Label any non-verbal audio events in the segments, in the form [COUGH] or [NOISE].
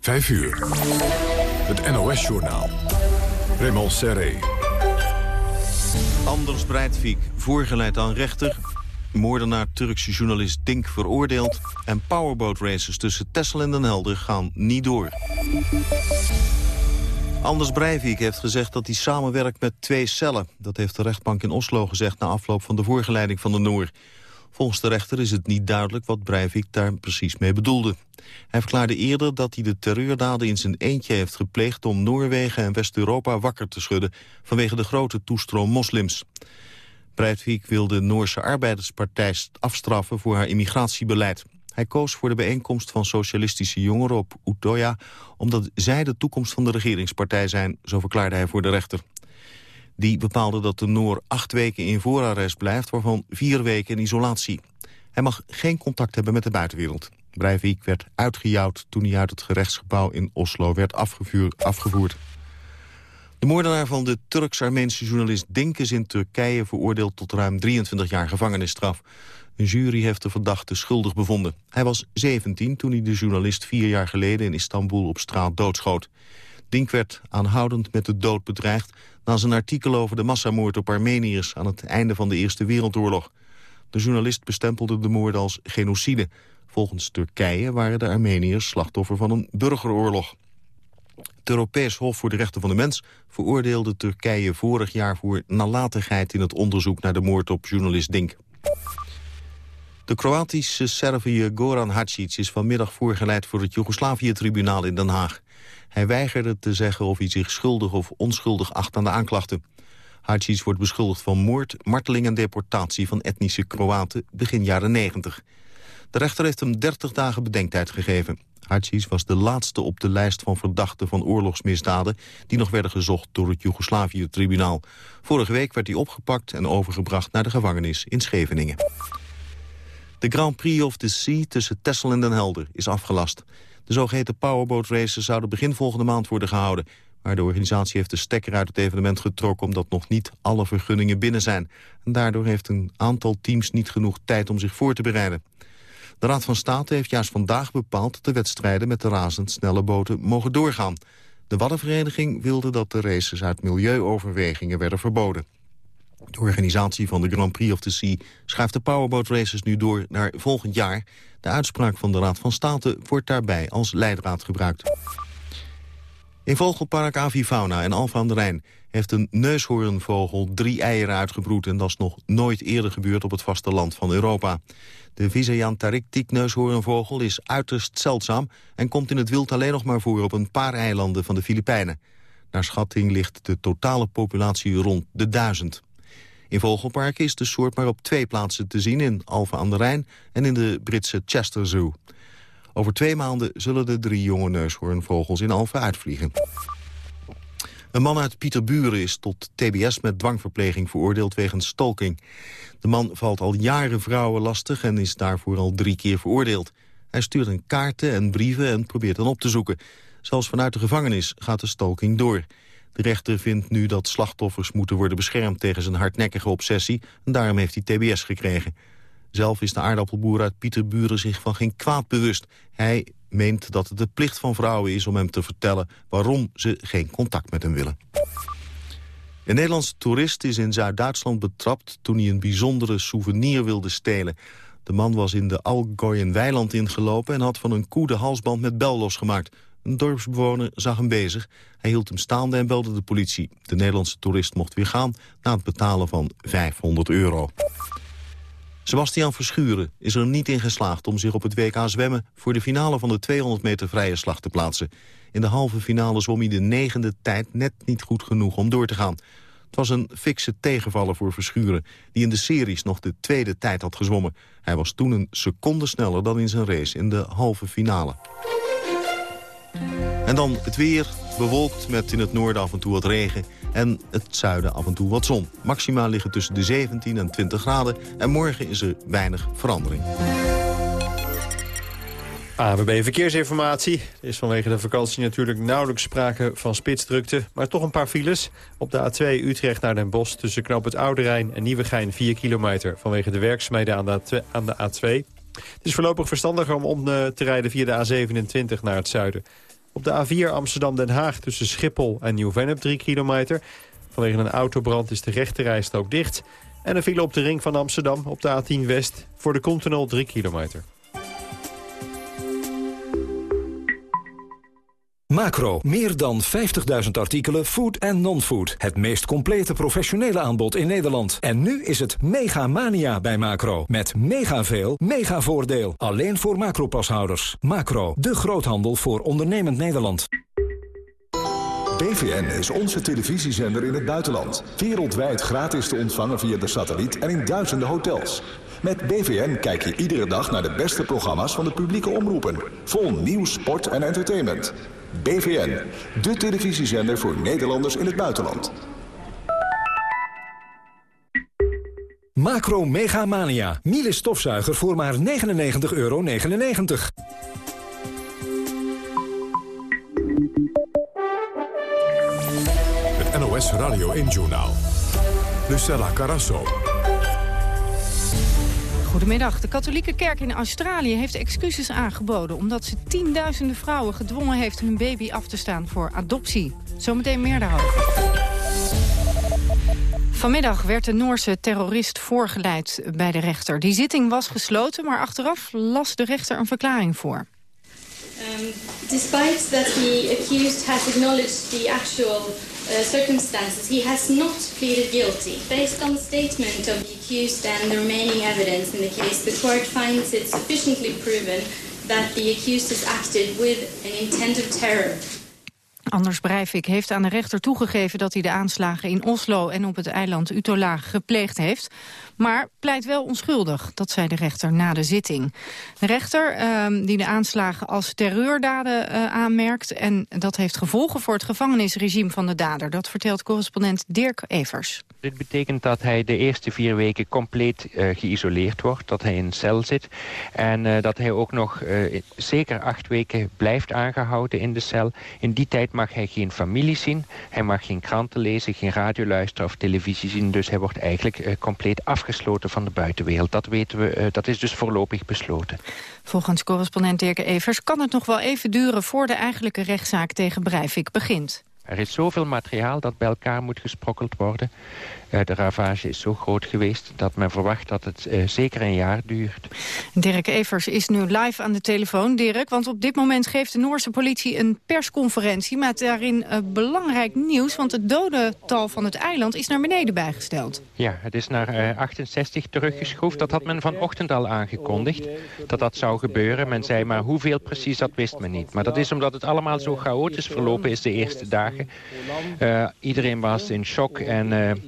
5 uur. Het NOS-journaal. Raymond Serré. Anders Breivik, voorgeleid aan rechter. Moordenaar Turkse journalist Dink veroordeeld. En powerboat races tussen Tessel en Den Helder gaan niet door. Anders Breivik heeft gezegd dat hij samenwerkt met twee cellen. Dat heeft de rechtbank in Oslo gezegd na afloop van de voorgeleiding van de Noor. Volgens de rechter is het niet duidelijk wat Breivik daar precies mee bedoelde. Hij verklaarde eerder dat hij de terreurdaden in zijn eentje heeft gepleegd... om Noorwegen en West-Europa wakker te schudden vanwege de grote toestroom moslims. Breivik wil de Noorse Arbeiderspartij afstraffen voor haar immigratiebeleid. Hij koos voor de bijeenkomst van socialistische jongeren op Utøya... omdat zij de toekomst van de regeringspartij zijn, zo verklaarde hij voor de rechter. Die bepaalde dat de Noor acht weken in voorarrest blijft... waarvan vier weken in isolatie. Hij mag geen contact hebben met de buitenwereld. Breivik werd uitgejouwd toen hij uit het gerechtsgebouw in Oslo werd afgevoerd. De moordenaar van de Turks-Armeense journalist Dink is in Turkije veroordeeld tot ruim 23 jaar gevangenisstraf. Een jury heeft de verdachte schuldig bevonden. Hij was 17 toen hij de journalist vier jaar geleden in Istanbul op straat doodschoot. Dink werd aanhoudend met de dood bedreigd na zijn artikel over de massamoord op Armeniërs aan het einde van de Eerste Wereldoorlog. De journalist bestempelde de moorden als genocide. Volgens Turkije waren de Armeniërs slachtoffer van een burgeroorlog. Het Europees Hof voor de Rechten van de Mens veroordeelde Turkije vorig jaar voor nalatigheid in het onderzoek naar de moord op journalist Dink. De Kroatische Serviër Goran Hadžić is vanmiddag voorgeleid voor het Joegoslavië-tribunaal in Den Haag. Hij weigerde te zeggen of hij zich schuldig of onschuldig acht aan de aanklachten. Hadžić wordt beschuldigd van moord, marteling en deportatie van etnische Kroaten begin jaren 90. De rechter heeft hem 30 dagen bedenktijd gegeven. Hadžić was de laatste op de lijst van verdachten van oorlogsmisdaden... die nog werden gezocht door het Joegoslavië-tribunaal. Vorige week werd hij opgepakt en overgebracht naar de gevangenis in Scheveningen. De Grand Prix of the Sea tussen Texel en Den Helder is afgelast. De zogeheten powerboat races zouden begin volgende maand worden gehouden. Maar de organisatie heeft de stekker uit het evenement getrokken... omdat nog niet alle vergunningen binnen zijn. Daardoor heeft een aantal teams niet genoeg tijd om zich voor te bereiden. De Raad van State heeft juist vandaag bepaald... dat de wedstrijden met de razendsnelle boten mogen doorgaan. De Waddenvereniging wilde dat de races uit milieuoverwegingen werden verboden. De organisatie van de Grand Prix of the Sea schuift de powerboat races nu door naar volgend jaar. De uitspraak van de Raad van State wordt daarbij als leidraad gebruikt. In vogelpark Avifauna en Alphen aan de Rijn heeft een neushoornvogel drie eieren uitgebroed... en dat is nog nooit eerder gebeurd op het vasteland van Europa. De Visayan tarik neushoornvogel is uiterst zeldzaam... en komt in het wild alleen nog maar voor op een paar eilanden van de Filipijnen. Naar schatting ligt de totale populatie rond de duizend. In vogelparken is de soort maar op twee plaatsen te zien... in Alphen aan de Rijn en in de Britse Chester Zoo. Over twee maanden zullen de drie jonge neushoornvogels in Alphen uitvliegen. Een man uit Pieterburen is tot tbs met dwangverpleging veroordeeld wegens stalking. De man valt al jaren vrouwen lastig en is daarvoor al drie keer veroordeeld. Hij stuurt een kaarten en brieven en probeert dan op te zoeken. Zelfs vanuit de gevangenis gaat de stalking door. De rechter vindt nu dat slachtoffers moeten worden beschermd tegen zijn hardnekkige obsessie... en daarom heeft hij tbs gekregen. Zelf is de aardappelboer uit Pieterburen zich van geen kwaad bewust. Hij meent dat het de plicht van vrouwen is om hem te vertellen... waarom ze geen contact met hem willen. Een Nederlandse toerist is in Zuid-Duitsland betrapt... toen hij een bijzondere souvenir wilde stelen. De man was in de Algoyen weiland ingelopen... en had van een koe de halsband met bel losgemaakt. Een dorpsbewoner zag hem bezig. Hij hield hem staande en belde de politie. De Nederlandse toerist mocht weer gaan na het betalen van 500 euro. Sebastian Verschuren is er niet in geslaagd om zich op het WK zwemmen... voor de finale van de 200 meter vrije slag te plaatsen. In de halve finale zwom hij de negende tijd net niet goed genoeg om door te gaan. Het was een fikse tegenvaller voor Verschuren... die in de series nog de tweede tijd had gezwommen. Hij was toen een seconde sneller dan in zijn race in de halve finale. En dan het weer, bewolkt met in het noorden af en toe wat regen... en het zuiden af en toe wat zon. Maxima liggen tussen de 17 en 20 graden... en morgen is er weinig verandering. AWB Verkeersinformatie. Er is vanwege de vakantie natuurlijk nauwelijks sprake van spitsdrukte... maar toch een paar files. Op de A2 Utrecht naar Den Bosch tussen Knop het Oude Rijn en Nieuwegein 4 kilometer... vanwege de werkzaamheden aan de, aan de A2. Het is voorlopig verstandiger om om eh, te rijden via de A27 naar het zuiden. Op de A4 Amsterdam-Den Haag tussen Schiphol en Nieuw-Vennep 3 kilometer. Vanwege een autobrand is de rechterrijstrook dicht. En een file op de ring van Amsterdam op de A10 West voor de Continental 3 kilometer. Macro, meer dan 50.000 artikelen, food en non-food. Het meest complete professionele aanbod in Nederland. En nu is het mega mania bij Macro. Met mega veel, mega voordeel. Alleen voor Macro-pashouders. Macro, de groothandel voor ondernemend Nederland. BVN is onze televisiezender in het buitenland. Wereldwijd gratis te ontvangen via de satelliet en in duizenden hotels. Met BVN kijk je iedere dag naar de beste programma's van de publieke omroepen. Vol nieuws, sport en entertainment. BVN, de televisiezender voor Nederlanders in het buitenland. Macro Mega Mania. Miele stofzuiger voor maar 99,99 euro. Het NOS Radio 1 Journaal. Lucella Carasso. Goedemiddag. De katholieke kerk in Australië heeft excuses aangeboden... omdat ze tienduizenden vrouwen gedwongen heeft hun baby af te staan voor adoptie. Zometeen meer daarover. Vanmiddag werd de Noorse terrorist voorgeleid bij de rechter. Die zitting was gesloten, maar achteraf las de rechter een verklaring voor. Um, despite that accused has acknowledged the actual uh, circumstances, he has not pleaded guilty. Based on the statement of the accused and the remaining evidence in the case, the court finds it sufficiently proven that the accused has acted with an intent of terror. Anders Breivik heeft aan de rechter toegegeven dat hij de aanslagen in Oslo en op het eiland Utola gepleegd heeft. Maar pleit wel onschuldig, dat zei de rechter na de zitting. De rechter uh, die de aanslagen als terreurdaden uh, aanmerkt en dat heeft gevolgen voor het gevangenisregime van de dader. Dat vertelt correspondent Dirk Evers. Dit betekent dat hij de eerste vier weken compleet uh, geïsoleerd wordt. Dat hij in cel zit. En uh, dat hij ook nog zeker acht weken blijft aangehouden in de cel. In die tijd mag hij geen familie zien. Hij mag geen kranten lezen, geen radio luisteren of televisie zien. Dus hij wordt eigenlijk compleet afgesloten van de buitenwereld. Dat weten we, dat is dus voorlopig besloten. Volgens correspondent Dirk Evers kan het nog wel even duren... voor de eigenlijke rechtszaak tegen Breivik begint. Er is zoveel materiaal dat bij elkaar moet gesprokkeld worden. De ravage is zo groot geweest dat men verwacht dat het uh, zeker een jaar duurt. Dirk Evers is nu live aan de telefoon. Dirk, want op dit moment geeft de Noorse politie een persconferentie... met daarin uh, belangrijk nieuws, want het dodental van het eiland is naar beneden bijgesteld. Ja, het is naar 68 teruggeschroefd. Dat had men vanochtend al aangekondigd, dat dat zou gebeuren. Men zei maar hoeveel precies, dat wist men niet. Maar dat is omdat het allemaal zo chaotisch verlopen is de eerste dagen. iedereen was in shock en...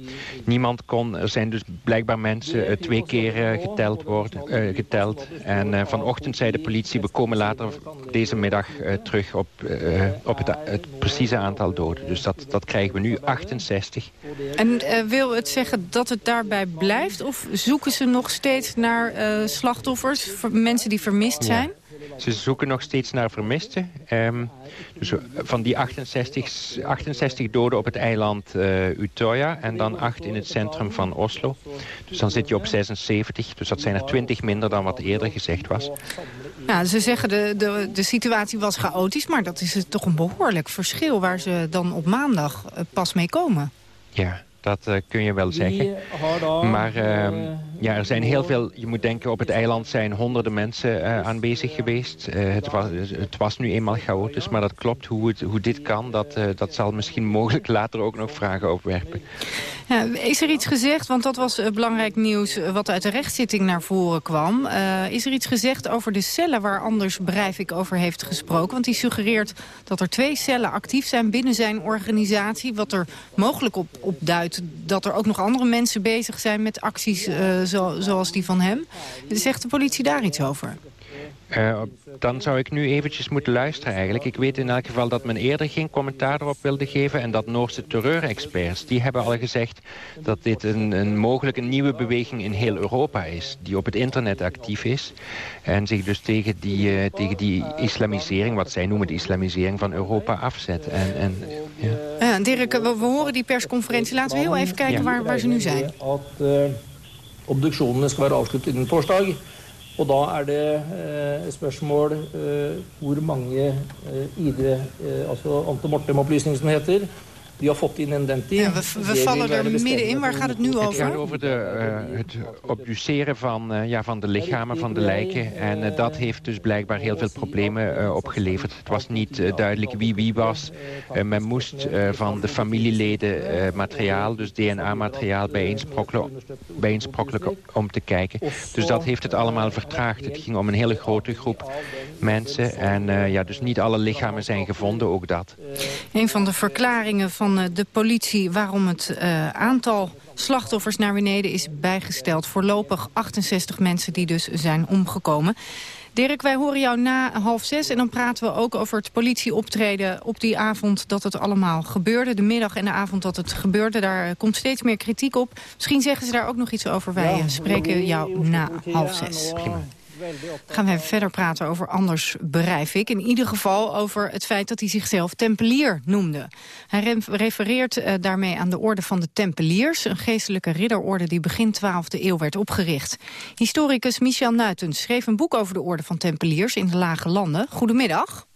Niemand kon, er zijn dus blijkbaar mensen uh, twee keer uh, geteld, worden, uh, geteld. En vanochtend zei de politie, we komen later deze middag terug op, op het, het, precieze aantal doden. Dus dat, dat krijgen we nu, 68. En wil het zeggen dat het daarbij blijft? Of zoeken ze nog steeds naar slachtoffers, mensen die vermist zijn? Ja. Ze zoeken nog steeds naar vermisten. Um, dus van die 68, 68 doden op het eiland uh, Utoya en dan 8 in het centrum van Oslo. Dus dan zit je op 76. Dus dat zijn er 20 minder dan wat eerder gezegd was. Ja, ze zeggen de, de, de situatie was chaotisch, maar dat is toch een behoorlijk verschil waar ze dan op maandag pas mee komen. Ja, dat uh, kun je wel zeggen. Maar uh, ja, er zijn heel veel... Je moet denken, op het eiland zijn honderden mensen uh, aanwezig geweest. het, was, het was nu eenmaal chaotisch, maar dat klopt. Hoe, hoe dit kan, dat, dat zal misschien mogelijk [LAUGHS] later ook nog vragen opwerpen. Ja, is er iets gezegd, want dat was belangrijk nieuws... wat uit de rechtszitting naar voren kwam. is er iets gezegd over de cellen waar Anders Breivik over heeft gesproken? Want die suggereert dat er twee cellen actief zijn binnen zijn organisatie... wat er mogelijk op, op duidt dat er ook nog andere mensen bezig zijn met acties zo, zoals die van hem. Zegt de politie daar iets over? Uh, dan zou ik nu eventjes moeten luisteren eigenlijk. Ik weet in elk geval dat men eerder geen commentaar erop wilde geven... en dat Noorse terreurexperts, die hebben al gezegd... dat dit een, een mogelijk een nieuwe beweging in heel Europa is... die op het internet actief is... en zich dus tegen die, uh, tegen die islamisering, wat zij noemen de islamisering van Europa, afzet. En, en, ja. ja Dirk, we, we, horen die persconferentie. Laten we heel even kijken ja. waar, waar ze nu zijn. Obduksjonene skal være avsluttet innen torsdag... Og da er det eh, spørsmål eh, hvor mange eh, ID, eh, altså antemortem-opplysninger som heter, die in. Ja, we, we vallen er middenin. Waar gaat het nu Het over? gaat over de, uh, het obduceren van, uh, ja, van de lichamen, van de lijken. En uh, dat heeft dus blijkbaar heel veel problemen opgeleverd. Het was niet duidelijk wie wie was. men moest van de familieleden materiaal, dus DNA-materiaal, bijeensprokkelen, bijeensprokkelen om te kijken. Dus dat heeft het allemaal vertraagd. Het ging om een hele grote groep mensen. En ja, dus niet alle lichamen zijn gevonden, ook dat. Een van de verklaringen van de politie waarom het uh, aantal slachtoffers naar beneden is bijgesteld. Voorlopig 68 mensen die dus zijn omgekomen. Dirk, wij horen jou na half zes en dan praten we ook over het politieoptreden op die avond dat het allemaal gebeurde. De middag en de avond dat het gebeurde, daar komt steeds meer kritiek op. Misschien zeggen ze daar ook nog iets over. Wij ja, spreken jou na half zes. Prima. Gaan we verder praten over Anders ik. In ieder geval over het feit dat hij zichzelf tempelier noemde. Hij refereert uh, daarmee aan de orde van de tempeliers... een geestelijke ridderorde die begin 12e eeuw werd opgericht. Historicus Michel Nuitens schreef een boek over de orde van tempeliers... in de Lage Landen. Goedemiddag.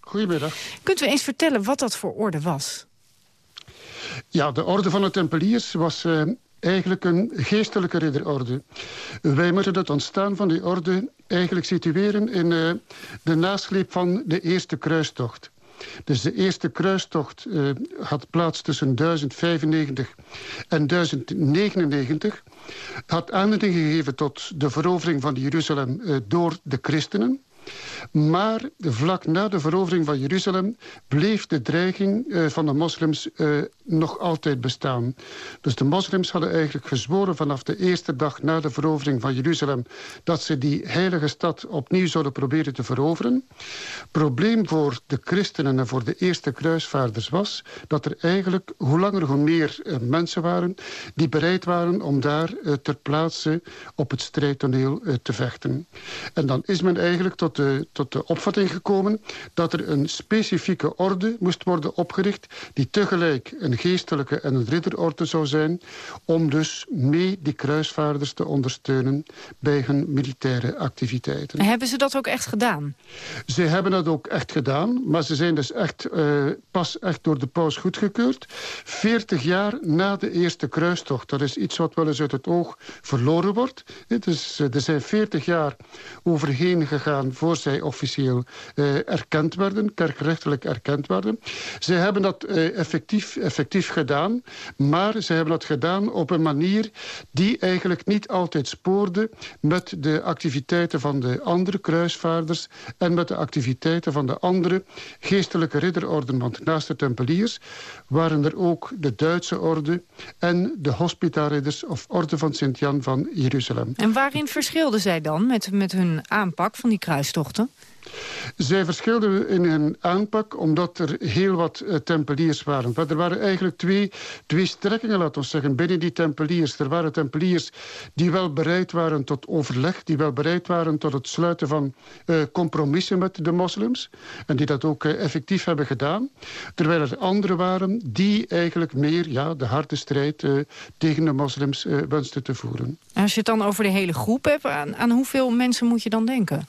Goedemiddag. Kunt u eens vertellen wat dat voor orde was? Ja, de orde van de tempeliers was uh, eigenlijk een geestelijke ridderorde. Wij moeten het ontstaan van die orde eigenlijk situeren in uh, de nasleep van de eerste kruistocht. Dus de eerste kruistocht uh, had plaats tussen 1095 en 1099. Had aanleiding gegeven tot de verovering van Jeruzalem uh, door de christenen. Maar vlak na de verovering van Jeruzalem bleef de dreiging uh, van de moslims uh, nog altijd bestaan. Dus de moslims hadden eigenlijk gezworen vanaf de eerste dag na de verovering van Jeruzalem... dat ze die heilige stad opnieuw zouden proberen te veroveren. Probleem voor de christenen en voor de eerste kruisvaarders was... dat er eigenlijk hoe langer hoe meer uh, mensen waren... die bereid waren om daar ter plaatse op het strijdtoneel te vechten. En dan is men eigenlijk tot de, tot de opvatting gekomen... dat er een specifieke orde moest worden opgericht... die tegelijk een geestelijke en een ridderorde zou zijn... om dus mee die kruisvaarders te ondersteunen... bij hun militaire activiteiten. Hebben ze dat ook echt gedaan? Ze hebben dat ook echt gedaan, maar ze zijn dus echt, uh, pas echt door de paus goedgekeurd. 40 jaar na de eerste kruistocht. Dat is iets wat wel eens uit het oog verloren wordt. Dus, er zijn 40 jaar overheen gegaan voor zij officieel uh, erkend werden, kerkrechtelijk erkend werden. Ze hebben dat uh, effectief, effectief gedaan, maar ze hebben dat gedaan op een manier die eigenlijk niet altijd spoorde met de activiteiten van de andere kruisvaarders en met de activiteiten van de andere geestelijke ridderorden. Want naast de tempeliers waren er ook de Duitse orde en de hospitaalridders of orde van Sint-Jan van Jeruzalem. En waarin verschilden zij dan met, met hun aanpak van die kruistochten? Zij verschilden in hun aanpak omdat er heel wat uh, tempeliers waren. Maar er waren eigenlijk twee, twee strekkingen, laten we zeggen, binnen die tempeliers. Er waren tempeliers die wel bereid waren tot overleg, die wel bereid waren tot het sluiten van uh, compromissen met de moslims. En die dat ook uh, effectief hebben gedaan. Terwijl er anderen waren die eigenlijk meer ja, de harde strijd tegen de moslims wensten te voeren. Als je het dan over de hele groep hebt, aan, aan hoeveel mensen moet je dan denken?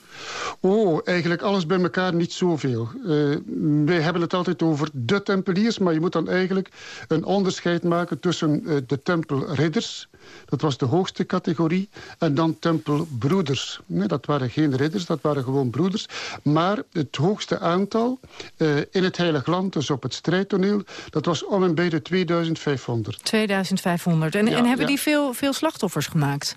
Oh, eigenlijk alles bij elkaar niet zoveel. Uh, wij hebben het altijd over de tempeliers... maar je moet dan eigenlijk een onderscheid maken tussen uh, de tempelridders... Dat was de hoogste categorie. En dan tempelbroeders. Nee, dat waren geen ridders, dat waren gewoon broeders. Maar het hoogste aantal uh, in het Heilig Land, dus op het strijdtoneel... dat was om en bij de 2500. 2500. En, ja, en hebben ja. die veel, veel slachtoffers gemaakt?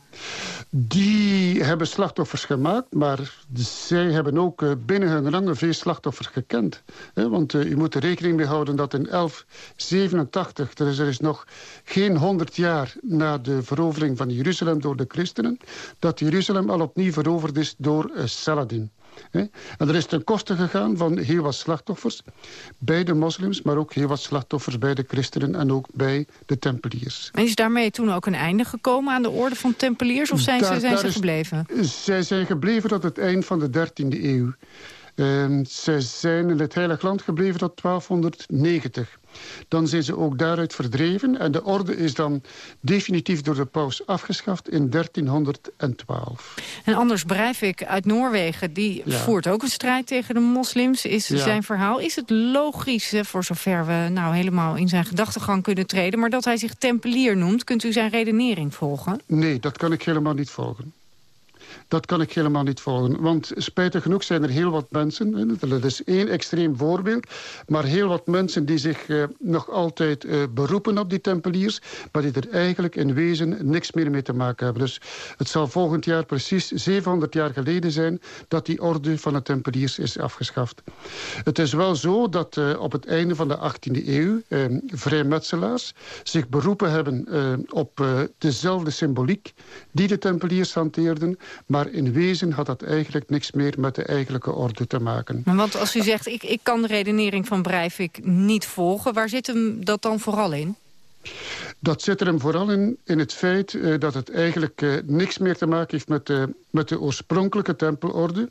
Die hebben slachtoffers gemaakt, maar zij hebben ook uh, binnen hun rangen veel slachtoffers gekend. Want uh, u moet er rekening mee houden dat in 1187, er is, er is nog geen 100 jaar na de verovering van Jeruzalem door de christenen... dat Jeruzalem al opnieuw veroverd is door uh, Saladin. En er is ten koste gegaan van heel wat slachtoffers bij de moslims... maar ook heel wat slachtoffers bij de christenen en ook bij de tempeliers. En is daarmee toen ook een einde gekomen aan de orde van tempeliers... of zijn, daar, ze, zijn ze gebleven? Zij zijn gebleven tot het eind van de 13e eeuw. Uh, ze zijn in het Heilig Land gebleven tot 1290. Dan zijn ze ook daaruit verdreven. En de orde is dan definitief door de paus afgeschaft in 1312. En Anders Breivik uit Noorwegen, die voert ook een strijd tegen de moslims, is zijn verhaal. Is het logisch, voor zover we nou helemaal in zijn gedachtegang kunnen treden... maar dat hij zich tempelier noemt, kunt u zijn redenering volgen? Nee, dat kan ik helemaal niet volgen. Dat kan ik helemaal niet volgen. Want spijtig genoeg zijn er heel wat mensen... dat is één extreem voorbeeld... maar heel wat mensen die zich eh, nog altijd eh, beroepen op die tempeliers... maar die er eigenlijk in wezen niks meer mee te maken hebben. Dus het zal volgend jaar precies 700 jaar geleden zijn... dat die orde van de tempeliers is afgeschaft. Het is wel zo dat uh, op het einde van de 18e eeuw... vrijmetselaars zich beroepen hebben op dezelfde symboliek... die de tempeliers hanteerden... Maar in wezen had dat eigenlijk niks meer met de eigenlijke orde te maken. Want als u zegt, ik, ik kan de redenering van Breivik niet volgen... waar zit hem dat dan vooral in? Dat zit er hem vooral in, in het feit uh, dat het eigenlijk uh, niks meer te maken heeft met de, met de oorspronkelijke tempelorde.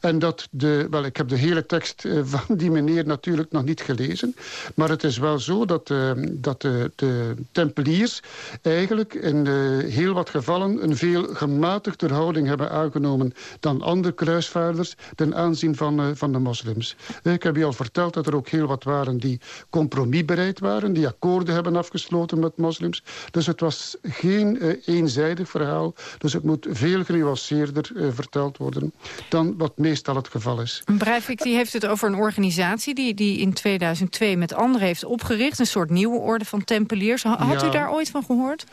En dat de, wel ik heb de hele tekst uh, van die meneer natuurlijk nog niet gelezen. Maar het is wel zo dat, dat de, de, tempeliers eigenlijk in heel wat gevallen een veel gematigder houding hebben aangenomen dan andere kruisvaarders ten aanzien van, van de moslims. ik heb je al verteld dat er ook heel wat waren die compromisbereid waren, die akkoorden hebben afgesloten met moslims. Dus het was geen eenzijdig verhaal. Dus het moet veel genuanceerder uh, verteld worden dan wat meestal het geval is. Breivik die heeft het over een organisatie die, die in 2002 met anderen heeft opgericht. Een soort nieuwe orde van tempeliers. Had u daar ooit van gehoord?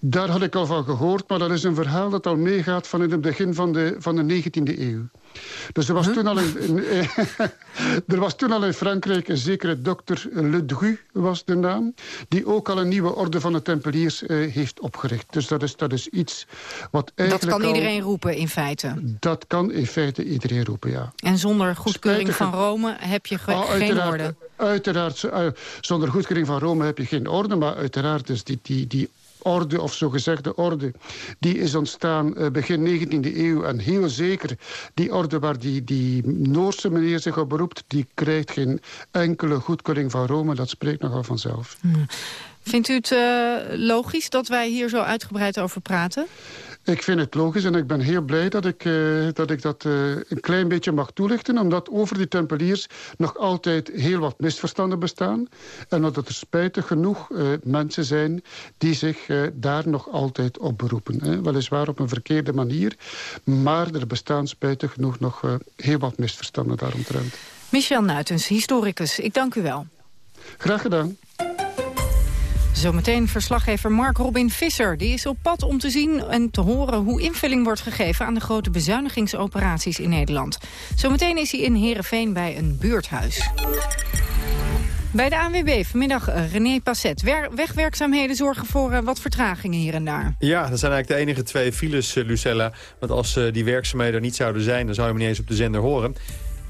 Daar had ik al van gehoord, maar dat is een verhaal dat al meegaat van in het begin van de, van de 19e eeuw. Dus er was, toen al in, [LAUGHS] er was toen al in Frankrijk een zekere dokter Ledru, was de naam... die ook al een nieuwe orde van de Tempeliers uh, heeft opgericht. Dus dat is, dat is iets wat eigenlijk Dat kan iedereen roepen in feite? Dat kan in feite iedereen roepen, ja. En zonder goedkeuring Spijtige... van Rome heb je ge oh, geen orde? Uiteraard, uh, zonder goedkeuring van Rome heb je geen orde... maar uiteraard is die, die, die orde of zogezegde orde... die is ontstaan uh, begin 19e eeuw. En heel zeker die orde waar die, die Noorse meneer zich op beroept... die krijgt geen enkele goedkeuring van Rome. Dat spreekt nogal vanzelf. Vindt u het uh, logisch dat wij hier zo uitgebreid over praten? Ik vind het logisch en ik ben heel blij dat ik, uh, dat, ik dat uh, een klein beetje mag toelichten. Omdat over die tempeliers nog altijd heel wat misverstanden bestaan. En dat er spijtig genoeg uh, mensen zijn die zich daar nog altijd op beroepen. Hè. Weliswaar op een verkeerde manier. Maar er bestaan spijtig genoeg nog heel wat misverstanden daaromtrent. Michel Nuitens, historicus. Ik dank u wel. Graag gedaan. Zometeen verslaggever Mark Robin Visser. Die is op pad om te zien en te horen hoe invulling wordt gegeven... aan de grote bezuinigingsoperaties in Nederland. Zometeen is hij in Heerenveen bij een buurthuis. Bij de ANWB vanmiddag uh, René Passet. wegwerkzaamheden zorgen voor uh, wat vertragingen hier en daar. Ja, dat zijn eigenlijk de enige twee files, uh, Lucella. Want als die werkzaamheden er niet zouden zijn... dan zou je hem niet eens op de zender horen.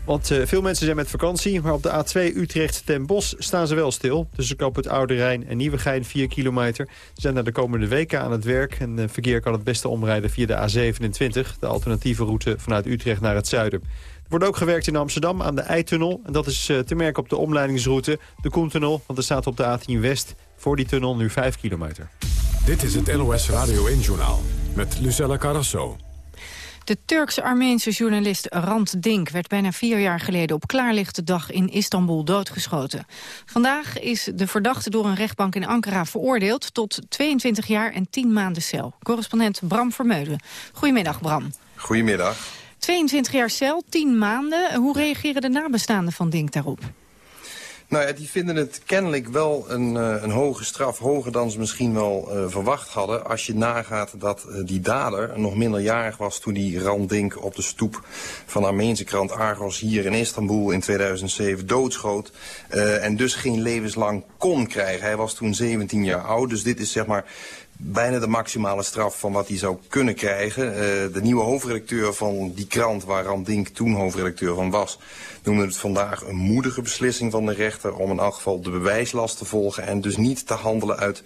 Want uh, veel mensen zijn met vakantie, maar op de A2 Utrecht ten Bos staan ze wel stil. Tussen Knoop het Oude Rijn en Nieuwegein 4 kilometer. Ze zijn naar de komende weken aan het werk en het verkeer kan het beste omrijden via de A27. De alternatieve route vanuit Utrecht naar het zuiden. Er wordt ook gewerkt in Amsterdam aan de Eitunnel. En dat is uh, te merken op de omleidingsroute, de Koentunnel. Want er staat op de A10 West voor die tunnel nu 5 kilometer. Dit is het NOS Radio 1-journaal met Lucella Carrasso. De Turks-Armeense journalist Rand Dink werd bijna vier jaar geleden op klaarlichte dag in Istanbul doodgeschoten. Vandaag is de verdachte door een rechtbank in Ankara veroordeeld tot 22 jaar en 10 maanden cel. Correspondent Bram Vermeulen. Goedemiddag Bram. Goedemiddag. 22 jaar cel, 10 maanden. Hoe reageren de nabestaanden van Dink daarop? Nou ja, die vinden het kennelijk wel een, uh, een hoge straf, hoger dan ze misschien wel uh, verwacht hadden. Als je nagaat dat uh, die dader nog minderjarig was toen die Randink op de stoep van Armeense krant Argos hier in Istanbul in 2007 doodschoot. en dus geen levenslang kon krijgen. Hij was toen 17 jaar oud, dus dit is zeg maar bijna de maximale straf van wat hij zou kunnen krijgen. Uh, de nieuwe hoofdredacteur van die krant waar Randink toen hoofdredacteur van was... noemde het vandaag een moedige beslissing van de rechter... om in elk geval de bewijslast te volgen en dus niet te handelen uit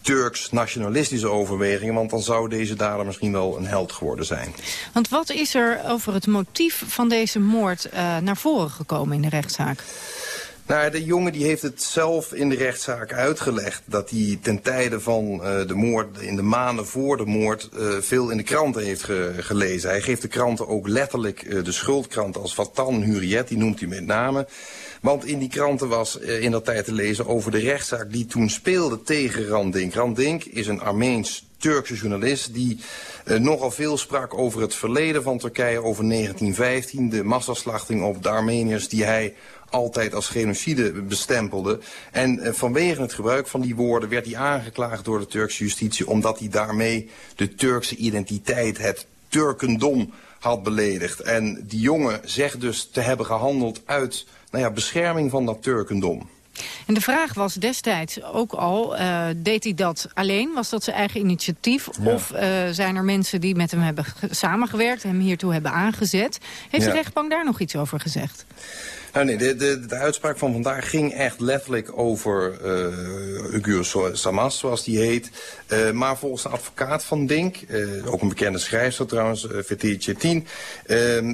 Turks nationalistische overwegingen. Want dan zou deze dader misschien wel een held geworden zijn. Want wat is er over het motief van deze moord uh, naar voren gekomen in de rechtszaak? Nou, de jongen die heeft het zelf in de rechtszaak uitgelegd... dat hij ten tijde van uh, de moord, in de maanden voor de moord... Uh, veel in de kranten heeft ge gelezen. Hij geeft de kranten ook letterlijk uh, de schuldkrant als Vatan Hurriyet, die noemt hij met name... Want in die kranten was in dat tijd te lezen over de rechtszaak die toen speelde tegen Randink. Randink is een Armeens Turkse journalist die nogal veel sprak over het verleden van Turkije, over 1915, de massaslachting op de Armeniërs die hij altijd als genocide bestempelde. En uh, vanwege het gebruik van die woorden werd hij aangeklaagd door de Turkse justitie... omdat hij daarmee de Turkse identiteit, het Turkendom, had beledigd. En die jongen zegt dus te hebben gehandeld uit nou ja, bescherming van dat Turkendom. En de vraag was destijds ook al, uh, deed hij dat alleen? Was dat zijn eigen initiatief? Ja. Of uh, zijn er mensen die met hem hebben samengewerkt... hem hiertoe hebben aangezet? Heeft ja. de rechtbank daar nog iets over gezegd? Nou nee, de, de, de uitspraak van vandaag ging echt letterlijk over uh, Ugur Samas, zoals die heet. Uh, maar volgens de advocaat van Dink, uh, ook een bekende schrijfster trouwens, uh, Fethi Chetin,